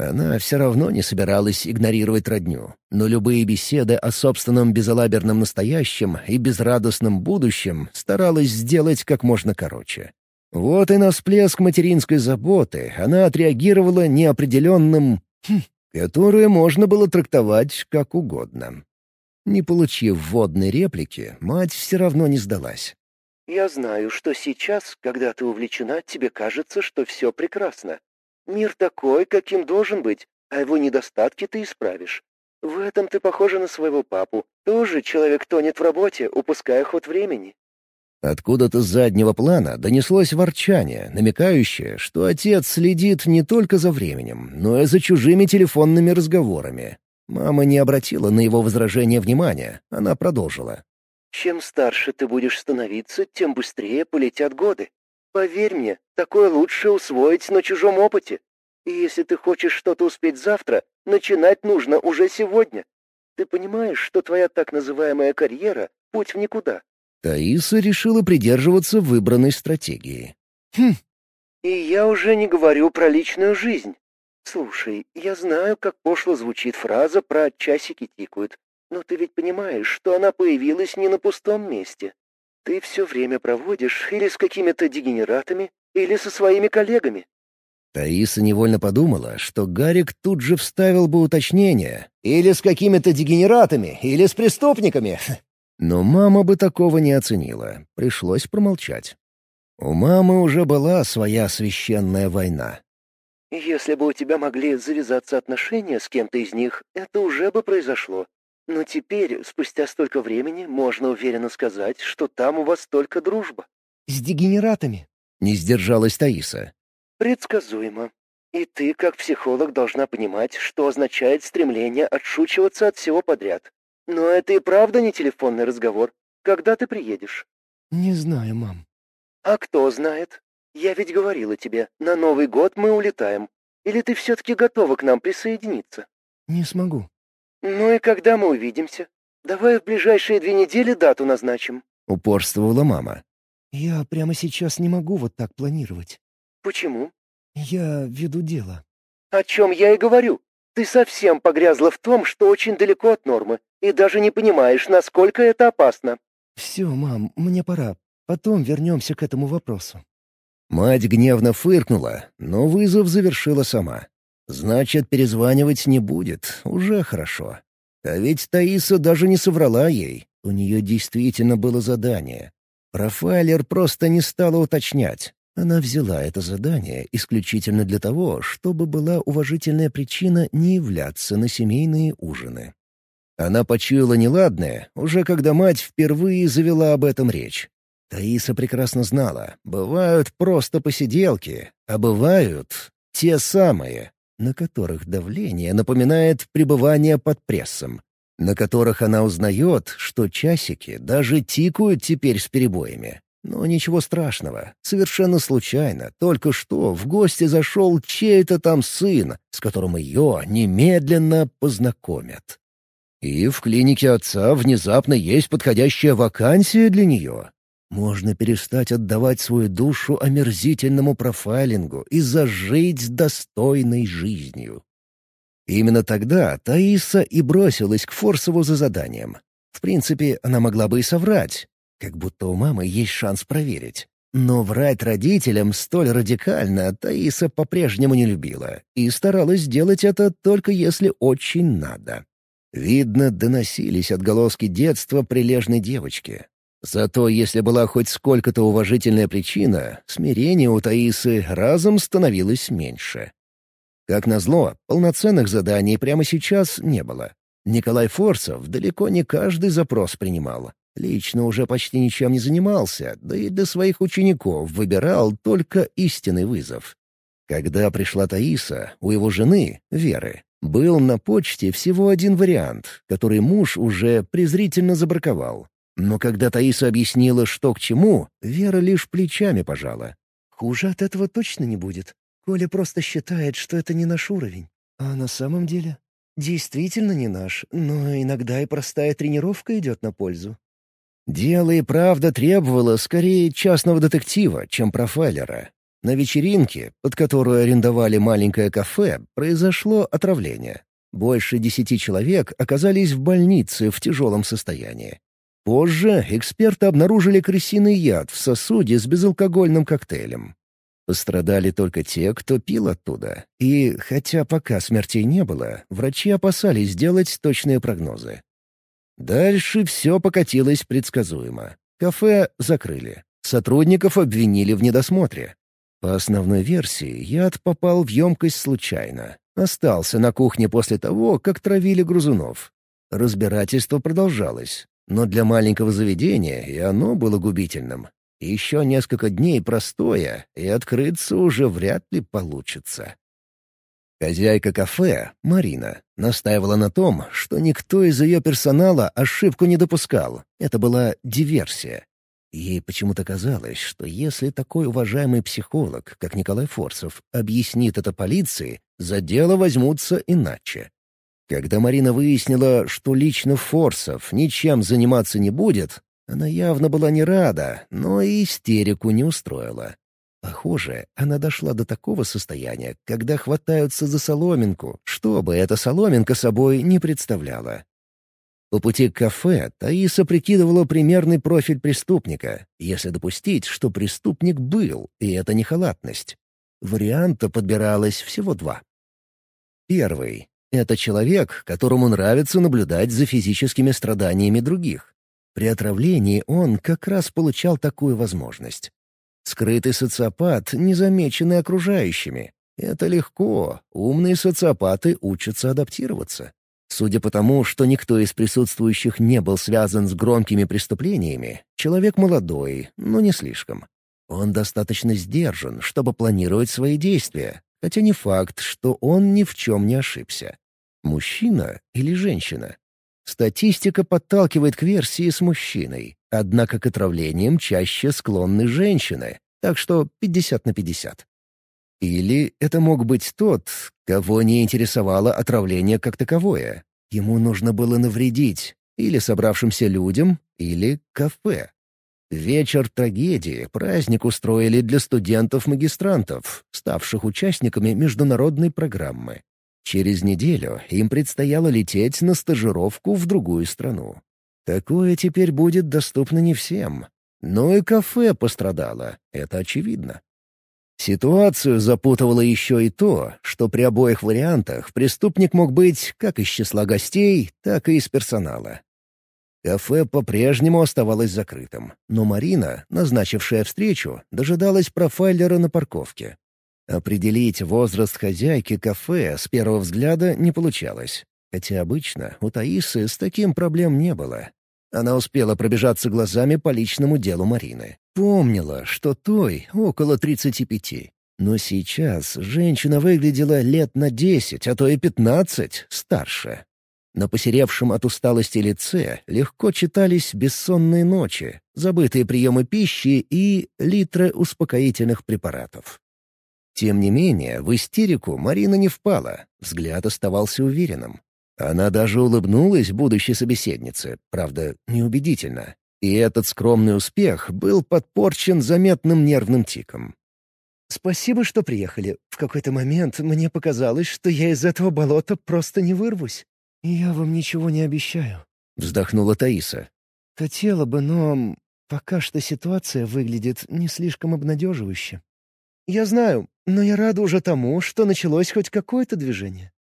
[SPEAKER 1] Она все равно не собиралась игнорировать родню, но любые беседы о собственном безалаберном настоящем и безрадостном будущем старалась сделать как можно короче. Вот и на всплеск материнской заботы она отреагировала неопределенным «хм», которое можно было трактовать как угодно. Не получив вводной реплики, мать все равно не сдалась.
[SPEAKER 2] «Я знаю, что сейчас, когда ты увлечена, тебе кажется, что все прекрасно. Мир такой, каким должен быть, а его недостатки ты исправишь. В этом ты похожа на своего папу. Тоже человек тонет в работе, упуская ход времени».
[SPEAKER 1] Откуда-то с заднего плана донеслось ворчание, намекающее, что отец следит не только за временем, но и за чужими телефонными разговорами. Мама не обратила на его возражение внимания, она продолжила.
[SPEAKER 2] «Чем старше ты будешь становиться, тем быстрее полетят годы. Поверь мне, такое лучше усвоить на чужом опыте. И если ты хочешь что-то успеть завтра, начинать нужно уже сегодня. Ты понимаешь, что твоя так называемая карьера — путь в никуда?»
[SPEAKER 1] Таиса решила придерживаться выбранной стратегии.
[SPEAKER 2] «Хм. И я уже не говорю про личную жизнь. Слушай, я знаю, как пошло звучит фраза про «часики тикают». Но ты ведь понимаешь, что она появилась не на пустом месте. Ты все время проводишь или с какими-то дегенератами, или со своими коллегами.
[SPEAKER 1] Таиса невольно подумала, что Гарик тут же вставил бы уточнение. «Или с какими-то дегенератами, или с преступниками». Но мама бы такого не оценила. Пришлось промолчать. У мамы уже была своя священная война.
[SPEAKER 2] «Если бы у тебя могли завязаться отношения с кем-то из них, это уже бы произошло. Но теперь, спустя столько времени, можно уверенно сказать, что там у вас только дружба».
[SPEAKER 3] «С дегенератами?»
[SPEAKER 1] — не сдержалась Таиса.
[SPEAKER 2] Предсказуемо. И ты, как психолог, должна понимать, что означает стремление отшучиваться от всего подряд. Но это и правда не телефонный разговор. Когда ты приедешь?
[SPEAKER 3] Не знаю, мам.
[SPEAKER 2] А кто знает? Я ведь говорила тебе, на Новый год мы улетаем. Или ты все-таки готова к нам присоединиться?
[SPEAKER 3] Не смогу.
[SPEAKER 2] Ну и когда мы увидимся? Давай в ближайшие две недели дату назначим.
[SPEAKER 1] Упорствовала мама.
[SPEAKER 3] Я прямо сейчас не могу вот так планировать.
[SPEAKER 2] «Почему?»
[SPEAKER 3] «Я веду дело».
[SPEAKER 2] «О чем я и говорю. Ты совсем погрязла в том, что очень далеко от нормы, и даже не понимаешь, насколько это опасно».
[SPEAKER 3] «Все, мам, мне пора. Потом вернемся к этому вопросу».
[SPEAKER 1] Мать гневно фыркнула, но вызов завершила сама. «Значит, перезванивать не будет. Уже хорошо. А ведь Таиса даже не соврала ей. У нее действительно было задание. Профайлер просто не стала уточнять. Она взяла это задание исключительно для того, чтобы была уважительная причина не являться на семейные ужины. Она почуяла неладное, уже когда мать впервые завела об этом речь. Таиса прекрасно знала, бывают просто посиделки, а бывают те самые, на которых давление напоминает пребывание под прессом, на которых она узнает, что часики даже тикают теперь с перебоями, но ничего страшного. Совершенно случайно. Только что в гости зашел чей-то там сын, с которым ее немедленно познакомят. И в клинике отца внезапно есть подходящая вакансия для нее. Можно перестать отдавать свою душу омерзительному профайлингу и зажить достойной жизнью. Именно тогда Таиса и бросилась к Форсову за заданием. В принципе, она могла бы и соврать, как будто у мамы есть шанс проверить. Но врать родителям столь радикально Таиса по-прежнему не любила и старалась сделать это только если очень надо. Видно, доносились отголоски детства прилежной девочки. Зато если была хоть сколько-то уважительная причина, смирение у Таисы разом становилось меньше. Как назло, полноценных заданий прямо сейчас не было. Николай Форцев далеко не каждый запрос принимал. Лично уже почти ничем не занимался, да и для своих учеников выбирал только истинный вызов. Когда пришла Таиса, у его жены, Веры, был на почте всего один вариант, который муж уже презрительно забраковал. Но когда Таиса объяснила, что к чему, Вера лишь плечами пожала.
[SPEAKER 3] «Хуже от этого точно не будет. Коля просто считает, что это не наш уровень. А на самом деле...» «Действительно не наш, но иногда и простая тренировка идет на пользу.
[SPEAKER 1] Дело и правда требовало скорее частного детектива, чем профайлера. На вечеринке, под которую арендовали маленькое кафе, произошло отравление. Больше десяти человек оказались в больнице в тяжелом состоянии. Позже эксперты обнаружили крысиный яд в сосуде с безалкогольным коктейлем. Пострадали только те, кто пил оттуда. И, хотя пока смертей не было, врачи опасались сделать точные прогнозы. Дальше все покатилось предсказуемо. Кафе закрыли. Сотрудников обвинили в недосмотре. По основной версии, яд попал в емкость случайно. Остался на кухне после того, как травили грузунов. Разбирательство продолжалось, но для маленького заведения и оно было губительным. Еще несколько дней простоя, и открыться уже вряд ли получится. Хозяйка кафе, Марина, настаивала на том, что никто из ее персонала ошибку не допускал. Это была диверсия. Ей почему-то казалось, что если такой уважаемый психолог, как Николай Форсов, объяснит это полиции, за дело возьмутся иначе. Когда Марина выяснила, что лично Форсов ничем заниматься не будет, она явно была не рада, но и истерику не устроила. Похоже, она дошла до такого состояния, когда хватаются за соломинку, что бы эта соломинка собой не представляла. По пути к кафе Таиса прикидывала примерный профиль преступника, если допустить, что преступник был, и это не халатность. Варианта подбиралось всего два. Первый — это человек, которому нравится наблюдать за физическими страданиями других. При отравлении он как раз получал такую возможность. Скрытый социопат, незамеченный окружающими. Это легко, умные социопаты учатся адаптироваться. Судя по тому, что никто из присутствующих не был связан с громкими преступлениями, человек молодой, но не слишком. Он достаточно сдержан, чтобы планировать свои действия, хотя не факт, что он ни в чем не ошибся. Мужчина или женщина? Статистика подталкивает к версии с мужчиной, однако к отравлениям чаще склонны женщины, так что 50 на 50. Или это мог быть тот, кого не интересовало отравление как таковое. Ему нужно было навредить или собравшимся людям, или кафе. Вечер трагедии праздник устроили для студентов-магистрантов, ставших участниками международной программы. Через неделю им предстояло лететь на стажировку в другую страну. Такое теперь будет доступно не всем. Но и кафе пострадало, это очевидно. Ситуацию запутывало еще и то, что при обоих вариантах преступник мог быть как из числа гостей, так и из персонала. Кафе по-прежнему оставалось закрытым, но Марина, назначившая встречу, дожидалась профайлера на парковке. Определить возраст хозяйки кафе с первого взгляда не получалось, хотя обычно у Таисы с таким проблем не было. Она успела пробежаться глазами по личному делу Марины. Помнила, что той около 35. Но сейчас женщина выглядела лет на 10, а то и 15 старше. На посеревшем от усталости лице легко читались бессонные ночи, забытые приемы пищи и литры успокоительных препаратов. Тем не менее, в истерику Марина не впала, взгляд оставался уверенным. Она даже улыбнулась будущей собеседнице, правда, неубедительно. И этот скромный успех был подпорчен заметным нервным тиком.
[SPEAKER 3] «Спасибо, что приехали. В какой-то момент мне показалось, что я из этого болота просто не вырвусь. Я вам ничего не обещаю», — вздохнула Таиса. «Хотела бы, но пока что ситуация выглядит не слишком обнадеживающе. Я знаю, но я рада уже тому, что началось хоть какое-то движение.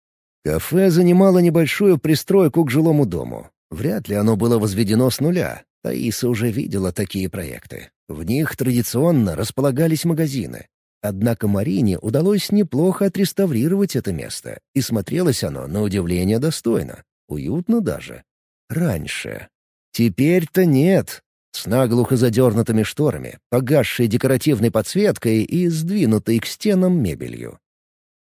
[SPEAKER 1] Кафе занимало небольшую пристройку к жилому дому. Вряд ли оно было возведено с нуля. Таиса уже видела такие проекты. В них традиционно располагались магазины. Однако Марине удалось неплохо отреставрировать это место, и смотрелось оно, на удивление, достойно. Уютно даже. Раньше. Теперь-то нет. С наглухо задернутыми шторами, погасшей декоративной подсветкой и сдвинутой к стенам мебелью.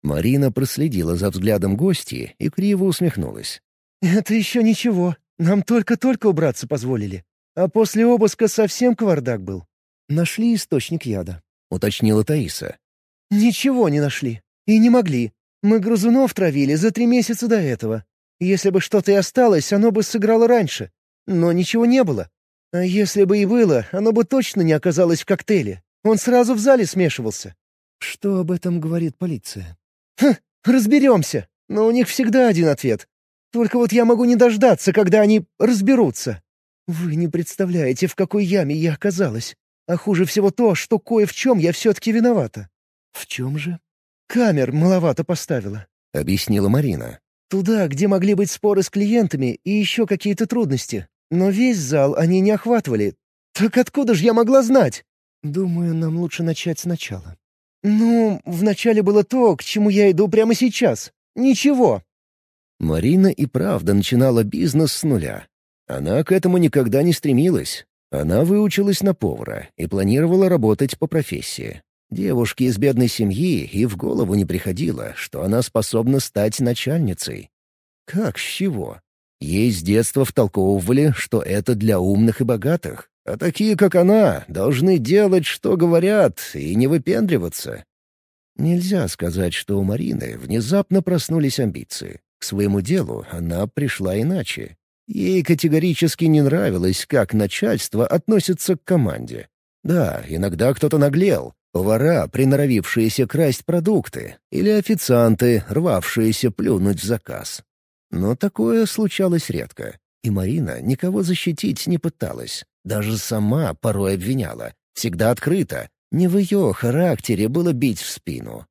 [SPEAKER 1] Марина проследила за взглядом гости и криво усмехнулась.
[SPEAKER 3] «Это еще ничего. Нам только-только убраться позволили. А после обыска совсем кавардак был. Нашли источник яда», —
[SPEAKER 1] уточнила Таиса.
[SPEAKER 3] «Ничего не нашли. И не могли. Мы грызунов травили за три месяца до этого. Если бы что-то и осталось, оно бы сыграло раньше. Но ничего не было. А если бы и было, оно бы точно не оказалось в коктейле. Он сразу в зале смешивался». «Что об этом говорит полиция?» «Хм, разберемся. Но у них всегда один ответ. Только вот я могу не дождаться, когда они разберутся. Вы не представляете, в какой яме я оказалась. А хуже всего то, что кое в чем я все-таки виновата». «В чем же?» «Камер маловато поставила», —
[SPEAKER 1] объяснила Марина.
[SPEAKER 3] «Туда, где могли быть споры с клиентами и еще какие-то трудности. Но весь зал они не охватывали. Так откуда же я могла знать?» «Думаю, нам лучше начать сначала», «Ну, вначале было то, к чему я иду прямо сейчас. Ничего».
[SPEAKER 1] Марина и правда начинала бизнес с нуля. Она к этому никогда не стремилась. Она выучилась на повара и планировала работать по профессии. Девушке из бедной семьи и в голову не приходило, что она способна стать начальницей. Как с чего? Ей с детства втолковывали, что это для умных и богатых. А такие, как она, должны делать, что говорят, и не выпендриваться. Нельзя сказать, что у Марины внезапно проснулись амбиции. К своему делу она пришла иначе. Ей категорически не нравилось, как начальство относится к команде. Да, иногда кто-то наглел. Повара, приноровившиеся красть продукты, или официанты, рвавшиеся плюнуть в заказ. Но такое случалось редко. И Марина никого защитить не пыталась. Даже сама порой обвиняла. Всегда открыто. Не в ее характере было бить в спину.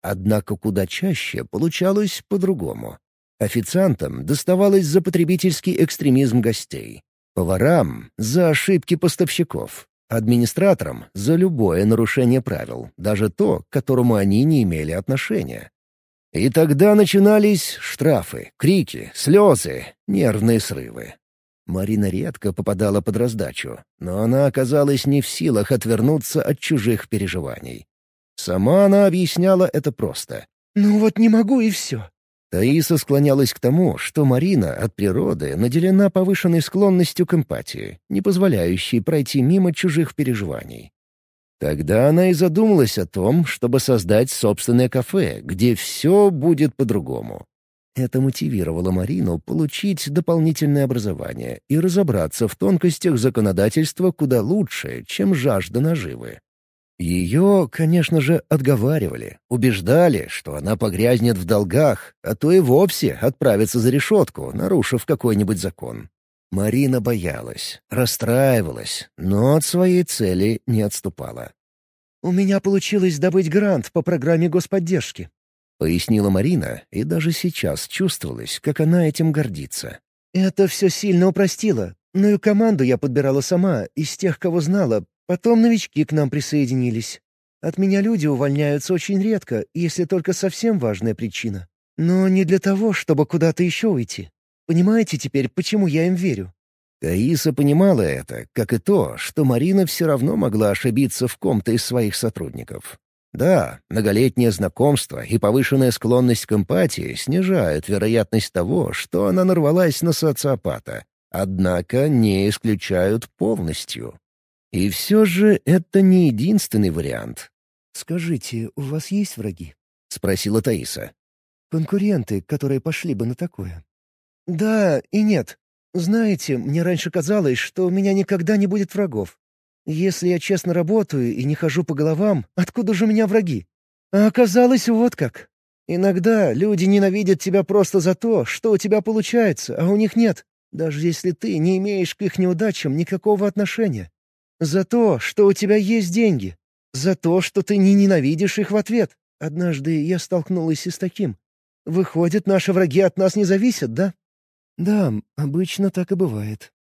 [SPEAKER 1] Однако куда чаще получалось по-другому. Официантам доставалось за потребительский экстремизм гостей. Поварам — за ошибки поставщиков. Администраторам — за любое нарушение правил, даже то, к которому они не имели отношения. И тогда начинались штрафы, крики, слезы, нервные срывы. Марина редко попадала под раздачу, но она оказалась не в силах отвернуться от чужих переживаний. Сама она объясняла это просто.
[SPEAKER 3] «Ну вот не могу и все».
[SPEAKER 1] Таиса склонялась к тому, что Марина от природы наделена повышенной склонностью к эмпатии, не позволяющей пройти мимо чужих переживаний. Тогда она и задумалась о том, чтобы создать собственное кафе, где все будет по-другому. Это мотивировало Марину получить дополнительное образование и разобраться в тонкостях законодательства куда лучше, чем жажда наживы. Ее, конечно же, отговаривали, убеждали, что она погрязнет в долгах, а то и вовсе отправится за решетку, нарушив какой-нибудь закон. Марина боялась, расстраивалась, но от своей цели не отступала.
[SPEAKER 3] «У меня получилось добыть грант по программе господдержки», —
[SPEAKER 1] пояснила Марина, и даже сейчас чувствовалось, как она этим гордится.
[SPEAKER 3] «Это все сильно упростило. Ну и команду я подбирала сама, из тех, кого знала. Потом новички к нам присоединились. От меня люди увольняются очень редко, если только совсем важная причина. Но не для того, чтобы куда-то еще уйти. Понимаете теперь, почему я им верю?»
[SPEAKER 1] Таиса понимала это, как и то, что Марина все равно могла ошибиться в ком-то из своих сотрудников. Да, многолетнее знакомство и повышенная склонность к эмпатии снижают вероятность того, что она нарвалась на социопата, однако не исключают полностью. И все же это не единственный вариант.
[SPEAKER 3] «Скажите, у вас есть враги?»
[SPEAKER 1] — спросила Таиса.
[SPEAKER 3] «Конкуренты, которые пошли бы на такое?» «Да и нет. Знаете, мне раньше казалось, что у меня никогда не будет врагов. Если я честно работаю и не хожу по головам, откуда же у меня враги? А оказалось вот как. Иногда люди ненавидят тебя просто за то, что у тебя получается, а у них нет, даже если ты не имеешь к их неудачам никакого отношения. За то, что у тебя есть деньги. За то, что ты не ненавидишь их в ответ. Однажды я столкнулась и с таким. Выходит, наши враги от нас не зависят, да? Да, обычно так и бывает.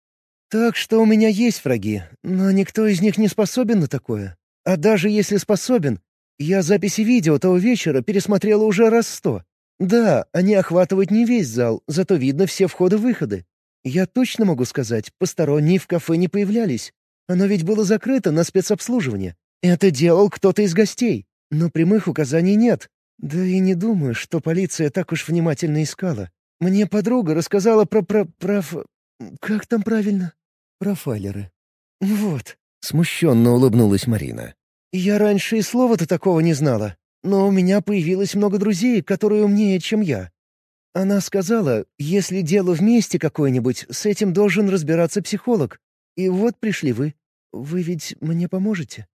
[SPEAKER 3] Так что у меня есть враги, но никто из них не способен на такое. А даже если способен, я записи видео того вечера пересмотрела уже раз сто. Да, они охватывают не весь зал, зато видно все входы-выходы. Я точно могу сказать, посторонние в кафе не появлялись. Оно ведь было закрыто на спецобслуживание. Это делал кто-то из гостей, но прямых указаний нет. Да и не думаю, что полиция так уж внимательно искала. Мне подруга рассказала про... про... про... Как там правильно? Профайлеры. Вот.
[SPEAKER 1] Смущенно улыбнулась Марина.
[SPEAKER 3] Я раньше и слова-то такого не знала, но у меня появилось много друзей, которые умнее, чем я. Она сказала, если дело вместе какое-нибудь, с этим должен разбираться психолог. И вот пришли вы. Вы ведь мне поможете?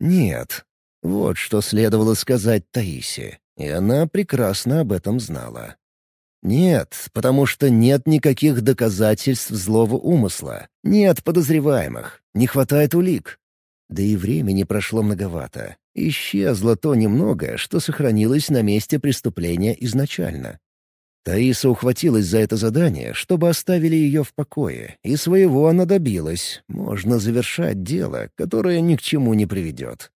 [SPEAKER 1] Нет. Вот что следовало сказать Таисе, и она прекрасно об этом знала. Нет, потому что нет никаких доказательств злого умысла, нет подозреваемых, не хватает улик. Да и времени прошло многовато. Исчезло то немногое, что сохранилось на месте преступления изначально. Таиса ухватилась за это задание, чтобы оставили ее в покое, и своего она добилась. Можно завершать дело, которое ни к чему не приведет.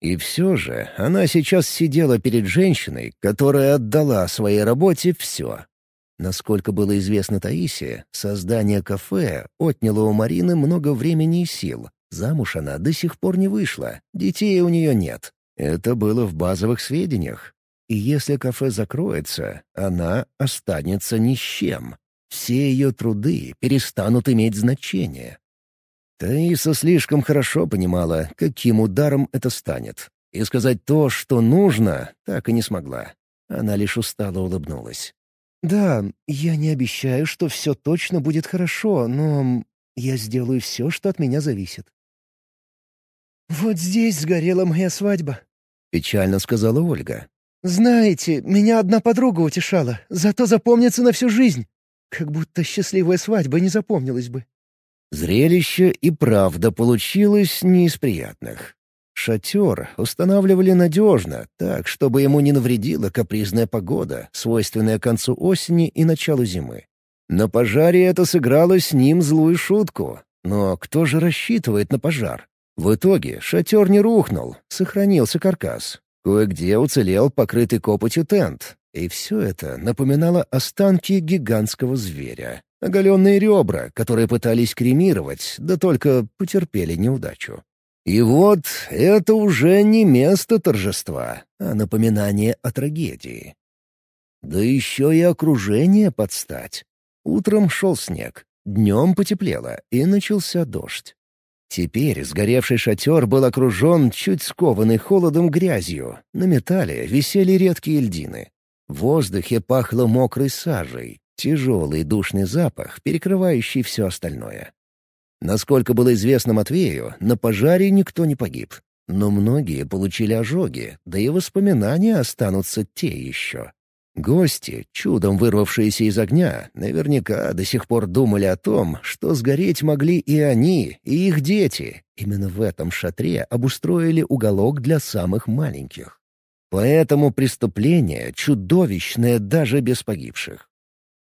[SPEAKER 1] И все же она сейчас сидела перед женщиной, которая отдала своей работе все. Насколько было известно Таисе, создание кафе отняло у Марины много времени и сил. Замуж она до сих пор не вышла, детей у нее нет. Это было в базовых сведениях. И если кафе закроется, она останется ни с чем. Все ее труды перестанут иметь значение. Таиса слишком хорошо понимала, каким ударом это станет. И сказать то, что нужно, так и не смогла. Она лишь устало улыбнулась.
[SPEAKER 3] «Да, я не обещаю, что все точно будет хорошо, но я сделаю все, что от меня зависит». «Вот здесь сгорела моя свадьба», —
[SPEAKER 1] печально сказала Ольга.
[SPEAKER 3] «Знаете, меня одна подруга утешала, зато запомнится на всю жизнь.
[SPEAKER 4] как будто счастливая свадьба не запомнилась бы».
[SPEAKER 1] Зрелище и правда получилось не из приятных. Шатер устанавливали надежно, так, чтобы ему не навредила капризная погода, свойственная концу осени и началу зимы. На пожаре это сыграло с ним злую шутку. Но кто же рассчитывает на пожар? В итоге шатер не рухнул, сохранился каркас. Кое-где уцелел покрытый копотью тент. И все это напоминало останки гигантского зверя. Оголенные ребра, которые пытались кремировать, да только потерпели неудачу. И вот это уже не место торжества, а напоминание о трагедии. Да еще и окружение подстать. Утром шел снег, днем потеплело, и начался дождь. Теперь сгоревший шатер был окружен чуть скованной холодом грязью. На металле висели редкие льдины. В воздухе пахло мокрой сажей, тяжелый душный запах, перекрывающий все остальное. Насколько было известно Матвею, на пожаре никто не погиб. Но многие получили ожоги, да и воспоминания останутся те еще. Гости, чудом вырвавшиеся из огня, наверняка до сих пор думали о том, что сгореть могли и они, и их дети. Именно в этом шатре обустроили уголок для самых маленьких. Поэтому преступление чудовищное даже без погибших.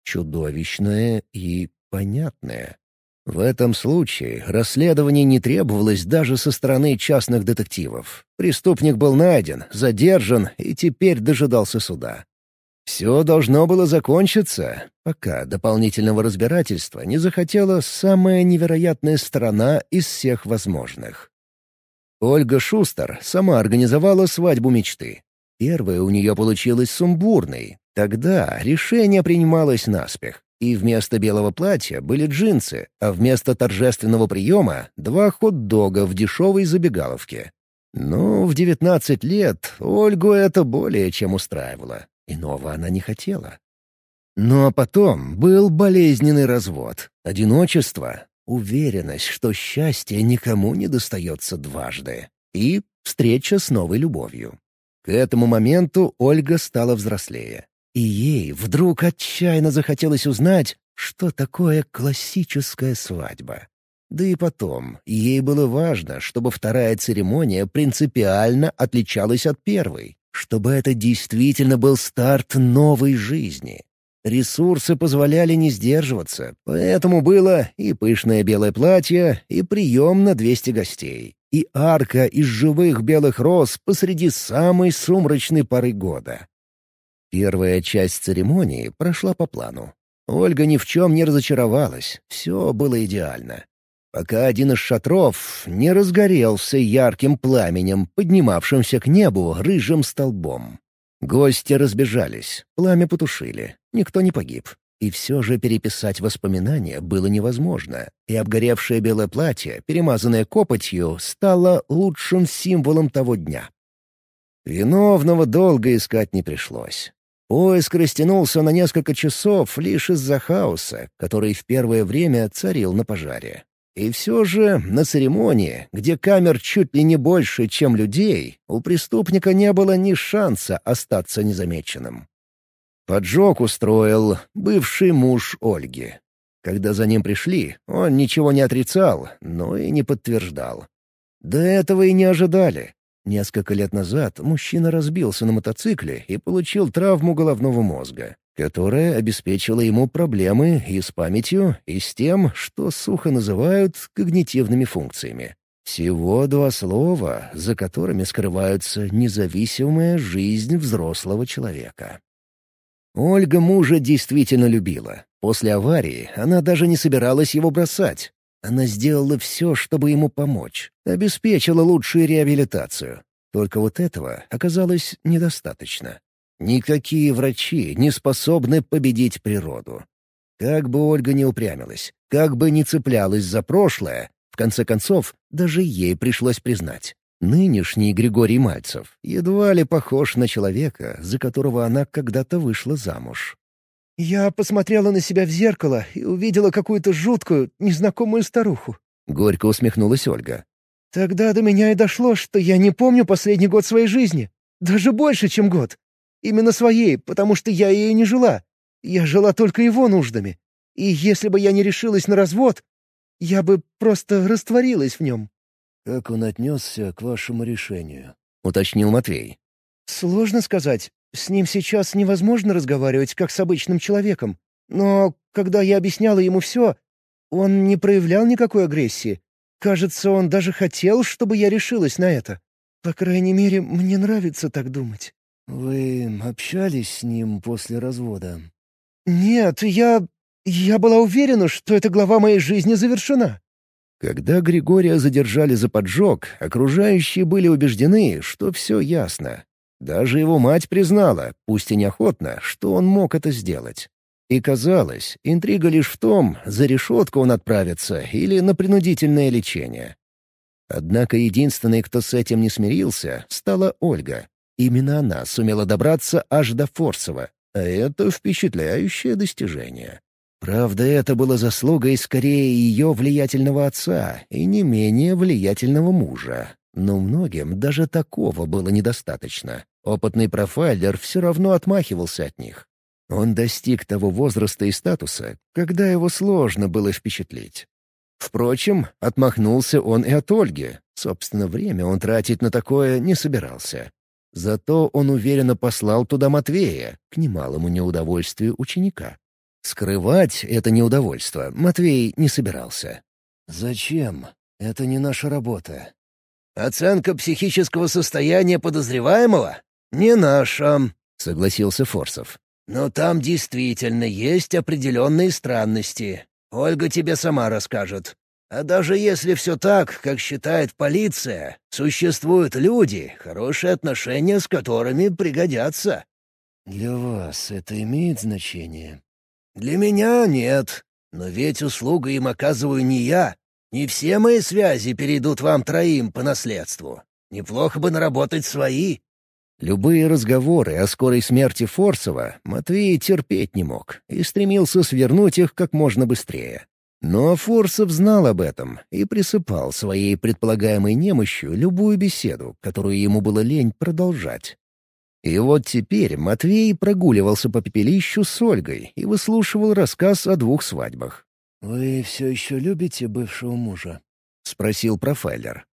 [SPEAKER 1] Чудовищное и понятное. В этом случае расследование не требовалось даже со стороны частных детективов. Преступник был найден, задержан и теперь дожидался суда. Все должно было закончиться, пока дополнительного разбирательства не захотела самая невероятная сторона из всех возможных. Ольга Шустер сама организовала свадьбу мечты. Первая у нее получилась сумбурной. Тогда решение принималось наспех. И вместо белого платья были джинсы, а вместо торжественного приема — два хот-дога в дешевой забегаловке. Но в девятнадцать лет Ольгу это более чем устраивало. Иного она не хотела. Ну а потом был болезненный развод, одиночество, уверенность, что счастье никому не достается дважды, и встреча с новой любовью. К этому моменту Ольга стала взрослее. И ей вдруг отчаянно захотелось узнать, что такое классическая свадьба. Да и потом, ей было важно, чтобы вторая церемония принципиально отличалась от первой, чтобы это действительно был старт новой жизни. Ресурсы позволяли не сдерживаться, поэтому было и пышное белое платье, и прием на 200 гостей, и арка из живых белых роз посреди самой сумрачной поры года. Первая часть церемонии прошла по плану. Ольга ни в чем не разочаровалась, все было идеально. Пока один из шатров не разгорелся ярким пламенем, поднимавшимся к небу рыжим столбом. Гости разбежались, пламя потушили, никто не погиб. И все же переписать воспоминания было невозможно, и обгоревшее белое платье, перемазанное копотью, стало лучшим символом того дня. Виновного долго искать не пришлось. Поиск растянулся на несколько часов лишь из-за хаоса, который в первое время царил на пожаре. И все же на церемонии, где камер чуть ли не больше, чем людей, у преступника не было ни шанса остаться незамеченным. Поджог устроил бывший муж Ольги. Когда за ним пришли, он ничего не отрицал, но и не подтверждал. До этого и не ожидали. Несколько лет назад мужчина разбился на мотоцикле и получил травму головного мозга, которая обеспечила ему проблемы и с памятью, и с тем, что сухо называют когнитивными функциями. Всего два слова, за которыми скрывается независимая жизнь взрослого человека. Ольга мужа действительно любила. После аварии она даже не собиралась его бросать, она сделала все, чтобы ему помочь, обеспечила лучшую реабилитацию. Только вот этого оказалось недостаточно. Никакие врачи не способны победить природу. Как бы Ольга не упрямилась, как бы не цеплялась за прошлое, в конце концов, даже ей пришлось признать. Нынешний Григорий Мальцев едва ли похож на человека, за которого она когда-то вышла замуж.
[SPEAKER 4] «Я посмотрела на себя в зеркало и увидела какую-то жуткую, незнакомую старуху».
[SPEAKER 1] Горько усмехнулась Ольга.
[SPEAKER 4] «Тогда до меня и дошло, что я не помню последний год своей жизни. Даже больше, чем год. Именно своей, потому что я ею не жила. Я жила только его нуждами. И если бы я не решилась на развод, я бы просто растворилась в нем».
[SPEAKER 1] «Как он отнесся к вашему решению?» — уточнил Матвей.
[SPEAKER 4] «Сложно сказать. С ним сейчас невозможно разговаривать, как с обычным человеком. Но когда я объясняла ему все, он не проявлял никакой агрессии. Кажется, он даже хотел, чтобы я решилась на это. По крайней мере, мне нравится так думать».
[SPEAKER 1] «Вы общались с ним после развода?»
[SPEAKER 4] «Нет, я... я была уверена, что эта глава моей жизни завершена».
[SPEAKER 1] Когда Григория задержали за поджог, окружающие были убеждены, что все ясно. Даже его мать признала, пусть и неохотно, что он мог это сделать. И казалось, интрига лишь в том, за решетку он отправится или на принудительное лечение. Однако единственной, кто с этим не смирился, стала Ольга. Именно она сумела добраться аж до Форсова, а это впечатляющее достижение. Правда, это было заслугой скорее ее влиятельного отца и не менее влиятельного мужа. Но многим даже такого было недостаточно. Опытный профайлер все равно отмахивался от них. Он достиг того возраста и статуса, когда его сложно было впечатлить. Впрочем, отмахнулся он и от Ольги. Собственно, время он тратить на такое не собирался. Зато он уверенно послал туда Матвея, к немалому неудовольствию ученика. Скрывать это неудовольство Матвей не собирался. «Зачем? Это не наша работа».
[SPEAKER 3] «Оценка психического состояния подозреваемого? Не наша», — согласился Форсов. «Но там действительно есть определенные странности. Ольга тебе сама расскажет. А даже если все так, как считает полиция, существуют люди, хорошие отношения с которыми пригодятся».
[SPEAKER 1] «Для вас это имеет значение?»
[SPEAKER 3] «Для меня нет. Но ведь услугу им оказываю не я. Не все мои связи перейдут вам троим по наследству. Неплохо бы наработать свои».
[SPEAKER 1] Любые разговоры о скорой смерти Форсова Матвей терпеть не мог и стремился свернуть их как можно быстрее. Но Форсов знал об этом и присыпал своей предполагаемой немощью любую беседу, которую ему было лень продолжать. И вот теперь Матвей прогуливался по пепелищу с Ольгой и выслушивал рассказ о двух свадьбах. «Вы все еще любите бывшего мужа?» — спросил профайлер.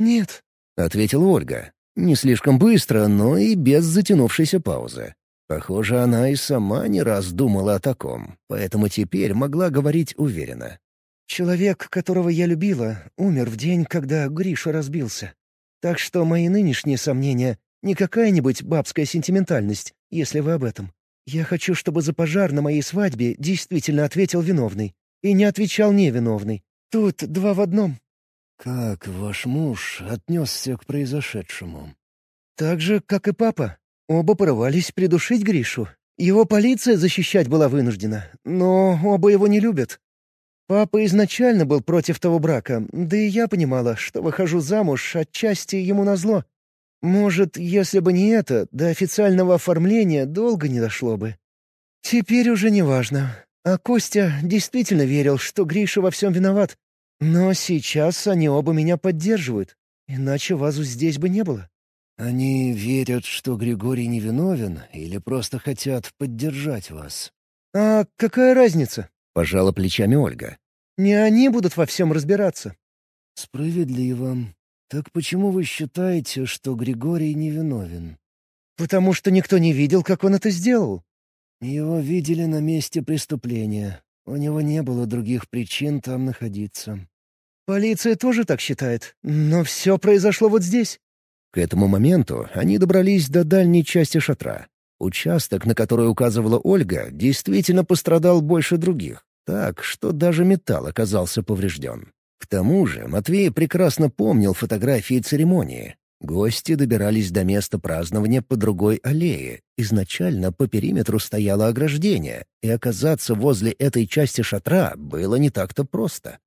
[SPEAKER 4] «Нет», —
[SPEAKER 1] ответила Ольга. Не слишком быстро, но и без затянувшейся паузы. Похоже, она и сама не раз думала о таком, поэтому теперь могла говорить уверенно.
[SPEAKER 4] «Человек, которого я любила, умер в день, когда Гриша разбился. Так что мои нынешние сомнения не какая-нибудь бабская сентиментальность, если вы об этом. Я хочу, чтобы за пожар на моей свадьбе действительно ответил виновный. И не отвечал невиновный. Тут два в одном».
[SPEAKER 1] «Как ваш муж отнесся к произошедшему?»
[SPEAKER 4] «Так же, как и папа. Оба порывались придушить Гришу. Его полиция защищать была вынуждена, но оба его не любят. Папа изначально был против того брака, да и я понимала, что выхожу замуж отчасти ему назло. Может, если бы не это, до официального оформления долго не дошло бы. Теперь уже не важно. А Костя действительно верил, что Гриша во всем виноват. Но сейчас они оба меня поддерживают, иначе вазу здесь бы не было.
[SPEAKER 1] Они верят, что Григорий невиновен, или просто хотят поддержать вас?
[SPEAKER 4] А какая разница?
[SPEAKER 1] Пожала плечами Ольга.
[SPEAKER 4] Не они будут во всем разбираться.
[SPEAKER 1] Справедливо. «Так почему вы считаете, что Григорий невиновен?»
[SPEAKER 4] «Потому что никто не видел, как он это сделал».
[SPEAKER 1] «Его видели на месте преступления. У него не было других причин там находиться».
[SPEAKER 4] «Полиция тоже так считает, но все произошло вот здесь».
[SPEAKER 1] К этому моменту они добрались до дальней части шатра. Участок, на который указывала Ольга, действительно пострадал больше других, так что даже металл оказался поврежден. К тому же Матвей прекрасно помнил фотографии церемонии. Гости добирались до места празднования по другой аллее. Изначально по периметру стояло ограждение, и оказаться возле этой части шатра было не так-то просто.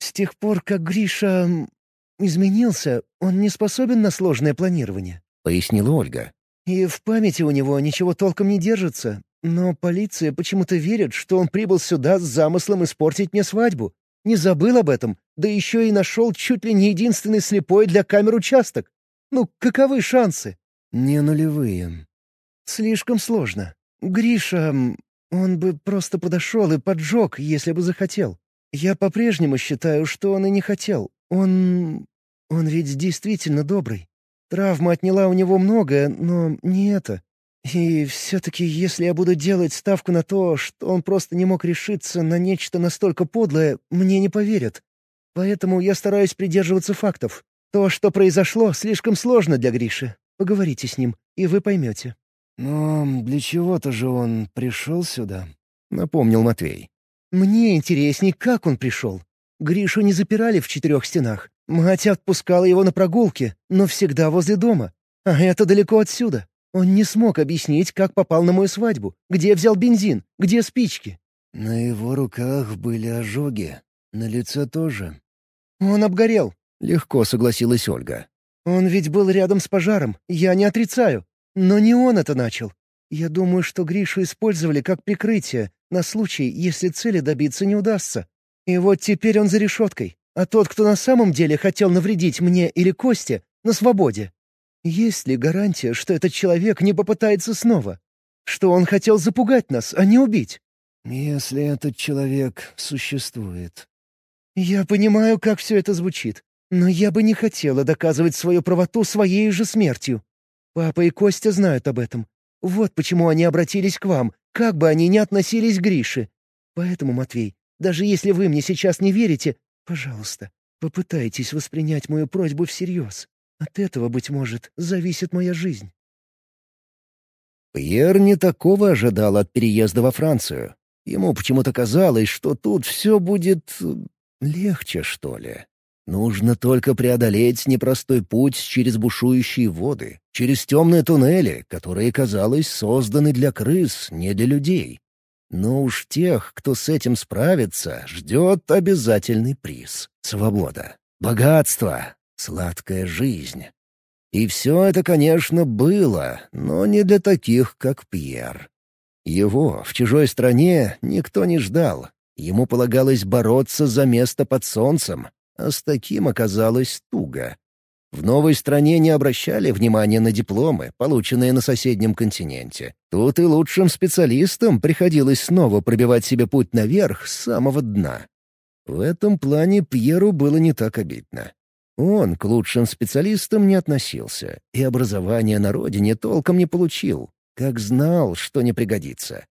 [SPEAKER 4] «С тех пор, как Гриша... изменился, он не способен на сложное планирование», — пояснила Ольга. «И в памяти у него ничего толком не держится. Но полиция почему-то верит, что он прибыл сюда с замыслом испортить мне свадьбу. Не забыл об этом, да еще и нашел чуть ли не единственный слепой для камер участок. Ну, каковы шансы?
[SPEAKER 1] Не нулевые.
[SPEAKER 4] Слишком сложно. Гриша... Он бы просто подошел и поджег, если бы захотел. Я по-прежнему считаю, что он и не хотел. Он... он ведь действительно добрый. Травма отняла у него многое, но не это. И все-таки, если я буду делать ставку на то, что он просто не мог решиться на нечто настолько подлое, мне не поверят. Поэтому я стараюсь придерживаться фактов. То, что произошло, слишком сложно для Гриши. Поговорите с ним, и вы поймете».
[SPEAKER 3] «Но для чего-то же он пришел сюда», — напомнил Матвей.
[SPEAKER 4] «Мне интересней, как он пришел. Гришу не запирали в четырех стенах. Мать отпускала его на прогулки, но всегда возле дома. А это далеко отсюда. Он не смог объяснить, как попал на мою свадьбу, где взял бензин, где спички.
[SPEAKER 3] На его руках были ожоги, на лице тоже.
[SPEAKER 4] Он обгорел.
[SPEAKER 3] Легко согласилась Ольга.
[SPEAKER 4] Он ведь был рядом с пожаром, я не отрицаю. Но не он это начал. Я думаю, что Гришу использовали как прикрытие, на случай, если цели добиться не удастся. И вот теперь он за решеткой, а тот, кто на самом деле хотел навредить мне или Косте, на свободе. Есть ли гарантия, что этот человек не попытается снова? Что он хотел запугать нас, а не убить?
[SPEAKER 3] Если этот человек существует.
[SPEAKER 4] Я понимаю, как все это звучит, но я бы не хотела доказывать свою правоту своей же смертью. Папа и Костя знают об этом. Вот почему они обратились к вам, как бы они ни относились к Грише. Поэтому, Матвей, даже если вы мне сейчас не верите, пожалуйста, попытайтесь воспринять мою просьбу всерьез. От этого, быть может, зависит моя жизнь».
[SPEAKER 1] Пьер не такого ожидал от переезда во Францию. Ему почему-то казалось, что тут все будет... Э, легче, что ли. Нужно только преодолеть непростой путь через бушующие воды, через темные туннели, которые, казалось, созданы для крыс, не для людей. Но уж тех, кто с этим справится, ждет обязательный приз — свобода, богатство, сладкая жизнь. И все это, конечно, было, но не для таких, как Пьер. Его в чужой стране никто не ждал. Ему полагалось бороться за место под солнцем, а с таким оказалось туго. В новой стране не обращали внимания на дипломы, полученные на соседнем континенте. Тут и лучшим специалистам приходилось снова пробивать себе путь наверх с самого дна. В этом плане Пьеру было не так обидно. Он к лучшим специалистам не относился и образование на родине толком не получил, как знал, что не пригодится.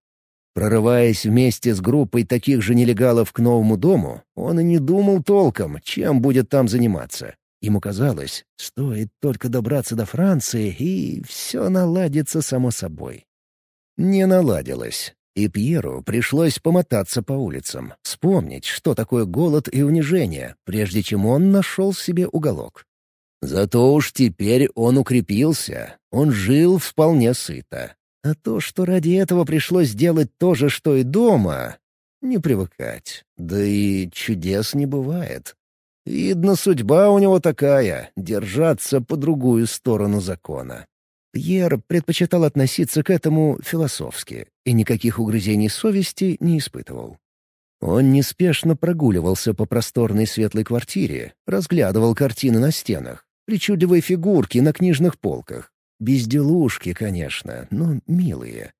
[SPEAKER 1] Прорываясь вместе с группой таких же нелегалов к новому дому, он и не думал толком, чем будет там заниматься. Ему казалось, стоит только добраться до Франции, и все наладится само собой. Не наладилось. И Пьеру пришлось помотаться по улицам, вспомнить, что такое голод и унижение, прежде чем он нашел себе уголок. Зато уж теперь он укрепился, он жил вполне сыто. А то, что ради этого пришлось делать то же, что и дома, не привыкать. Да и чудес не бывает. Видно, судьба у него такая — держаться по другую сторону закона. Пьер предпочитал относиться к этому философски и никаких угрызений совести не испытывал. Он неспешно прогуливался по просторной светлой квартире, разглядывал картины на стенах, причудливые фигурки на книжных полках. Безделушки, конечно, но милые.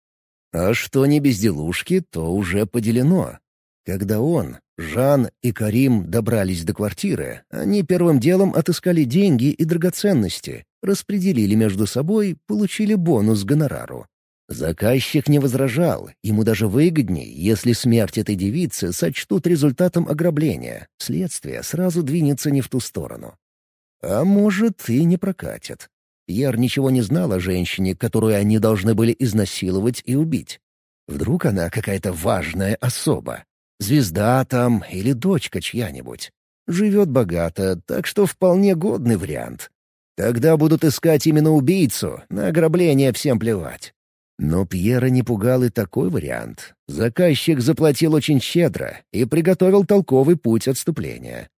[SPEAKER 1] А что не безделушки, то уже поделено. Когда он, Жан и Карим добрались до квартиры, они первым делом отыскали деньги и драгоценности, распределили между собой, получили бонус гонорару. Заказчик не возражал, ему даже выгодней, если смерть этой девицы сочтут результатом ограбления, следствие сразу двинется не в ту сторону. А может, и не прокатит. Пьер ничего не знал о женщине, которую они должны были изнасиловать и убить. Вдруг она какая-то важная особа. Звезда там или дочка чья-нибудь. Живет богато, так что вполне годный вариант. Тогда будут искать именно убийцу, на ограбление всем плевать. Но Пьера не пугал и такой вариант. Заказчик заплатил очень щедро и приготовил толковый путь отступления.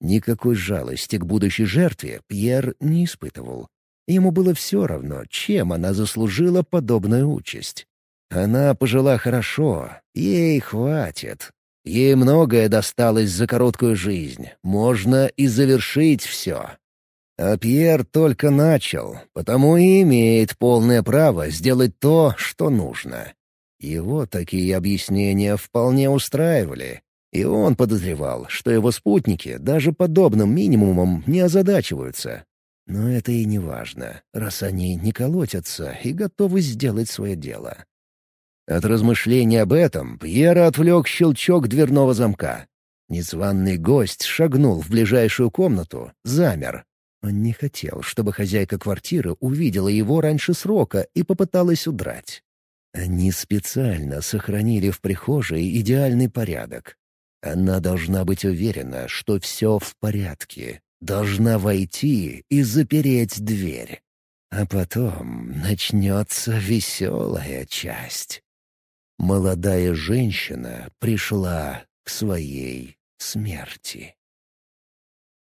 [SPEAKER 1] Никакой жалости к будущей жертве Пьер не испытывал. Ему было все равно, чем она заслужила подобную участь. Она пожила хорошо, ей хватит. Ей многое досталось за короткую жизнь, можно и завершить все. А Пьер только начал, потому и имеет полное право сделать то, что нужно. Его такие объяснения вполне устраивали, и он подозревал, что его спутники даже подобным минимумом не озадачиваются. Но это и не важно, раз они не колотятся и готовы сделать свое дело. От размышлений об этом Пьера отвлек щелчок дверного замка. Незваный гость шагнул в ближайшую комнату, замер. Он не хотел, чтобы хозяйка квартиры увидела его раньше срока и попыталась удрать. Они специально сохранили в прихожей идеальный порядок. Она должна быть уверена, что все в порядке, должна войти и запереть дверь. А потом начнется веселая часть. Молодая женщина пришла к своей смерти.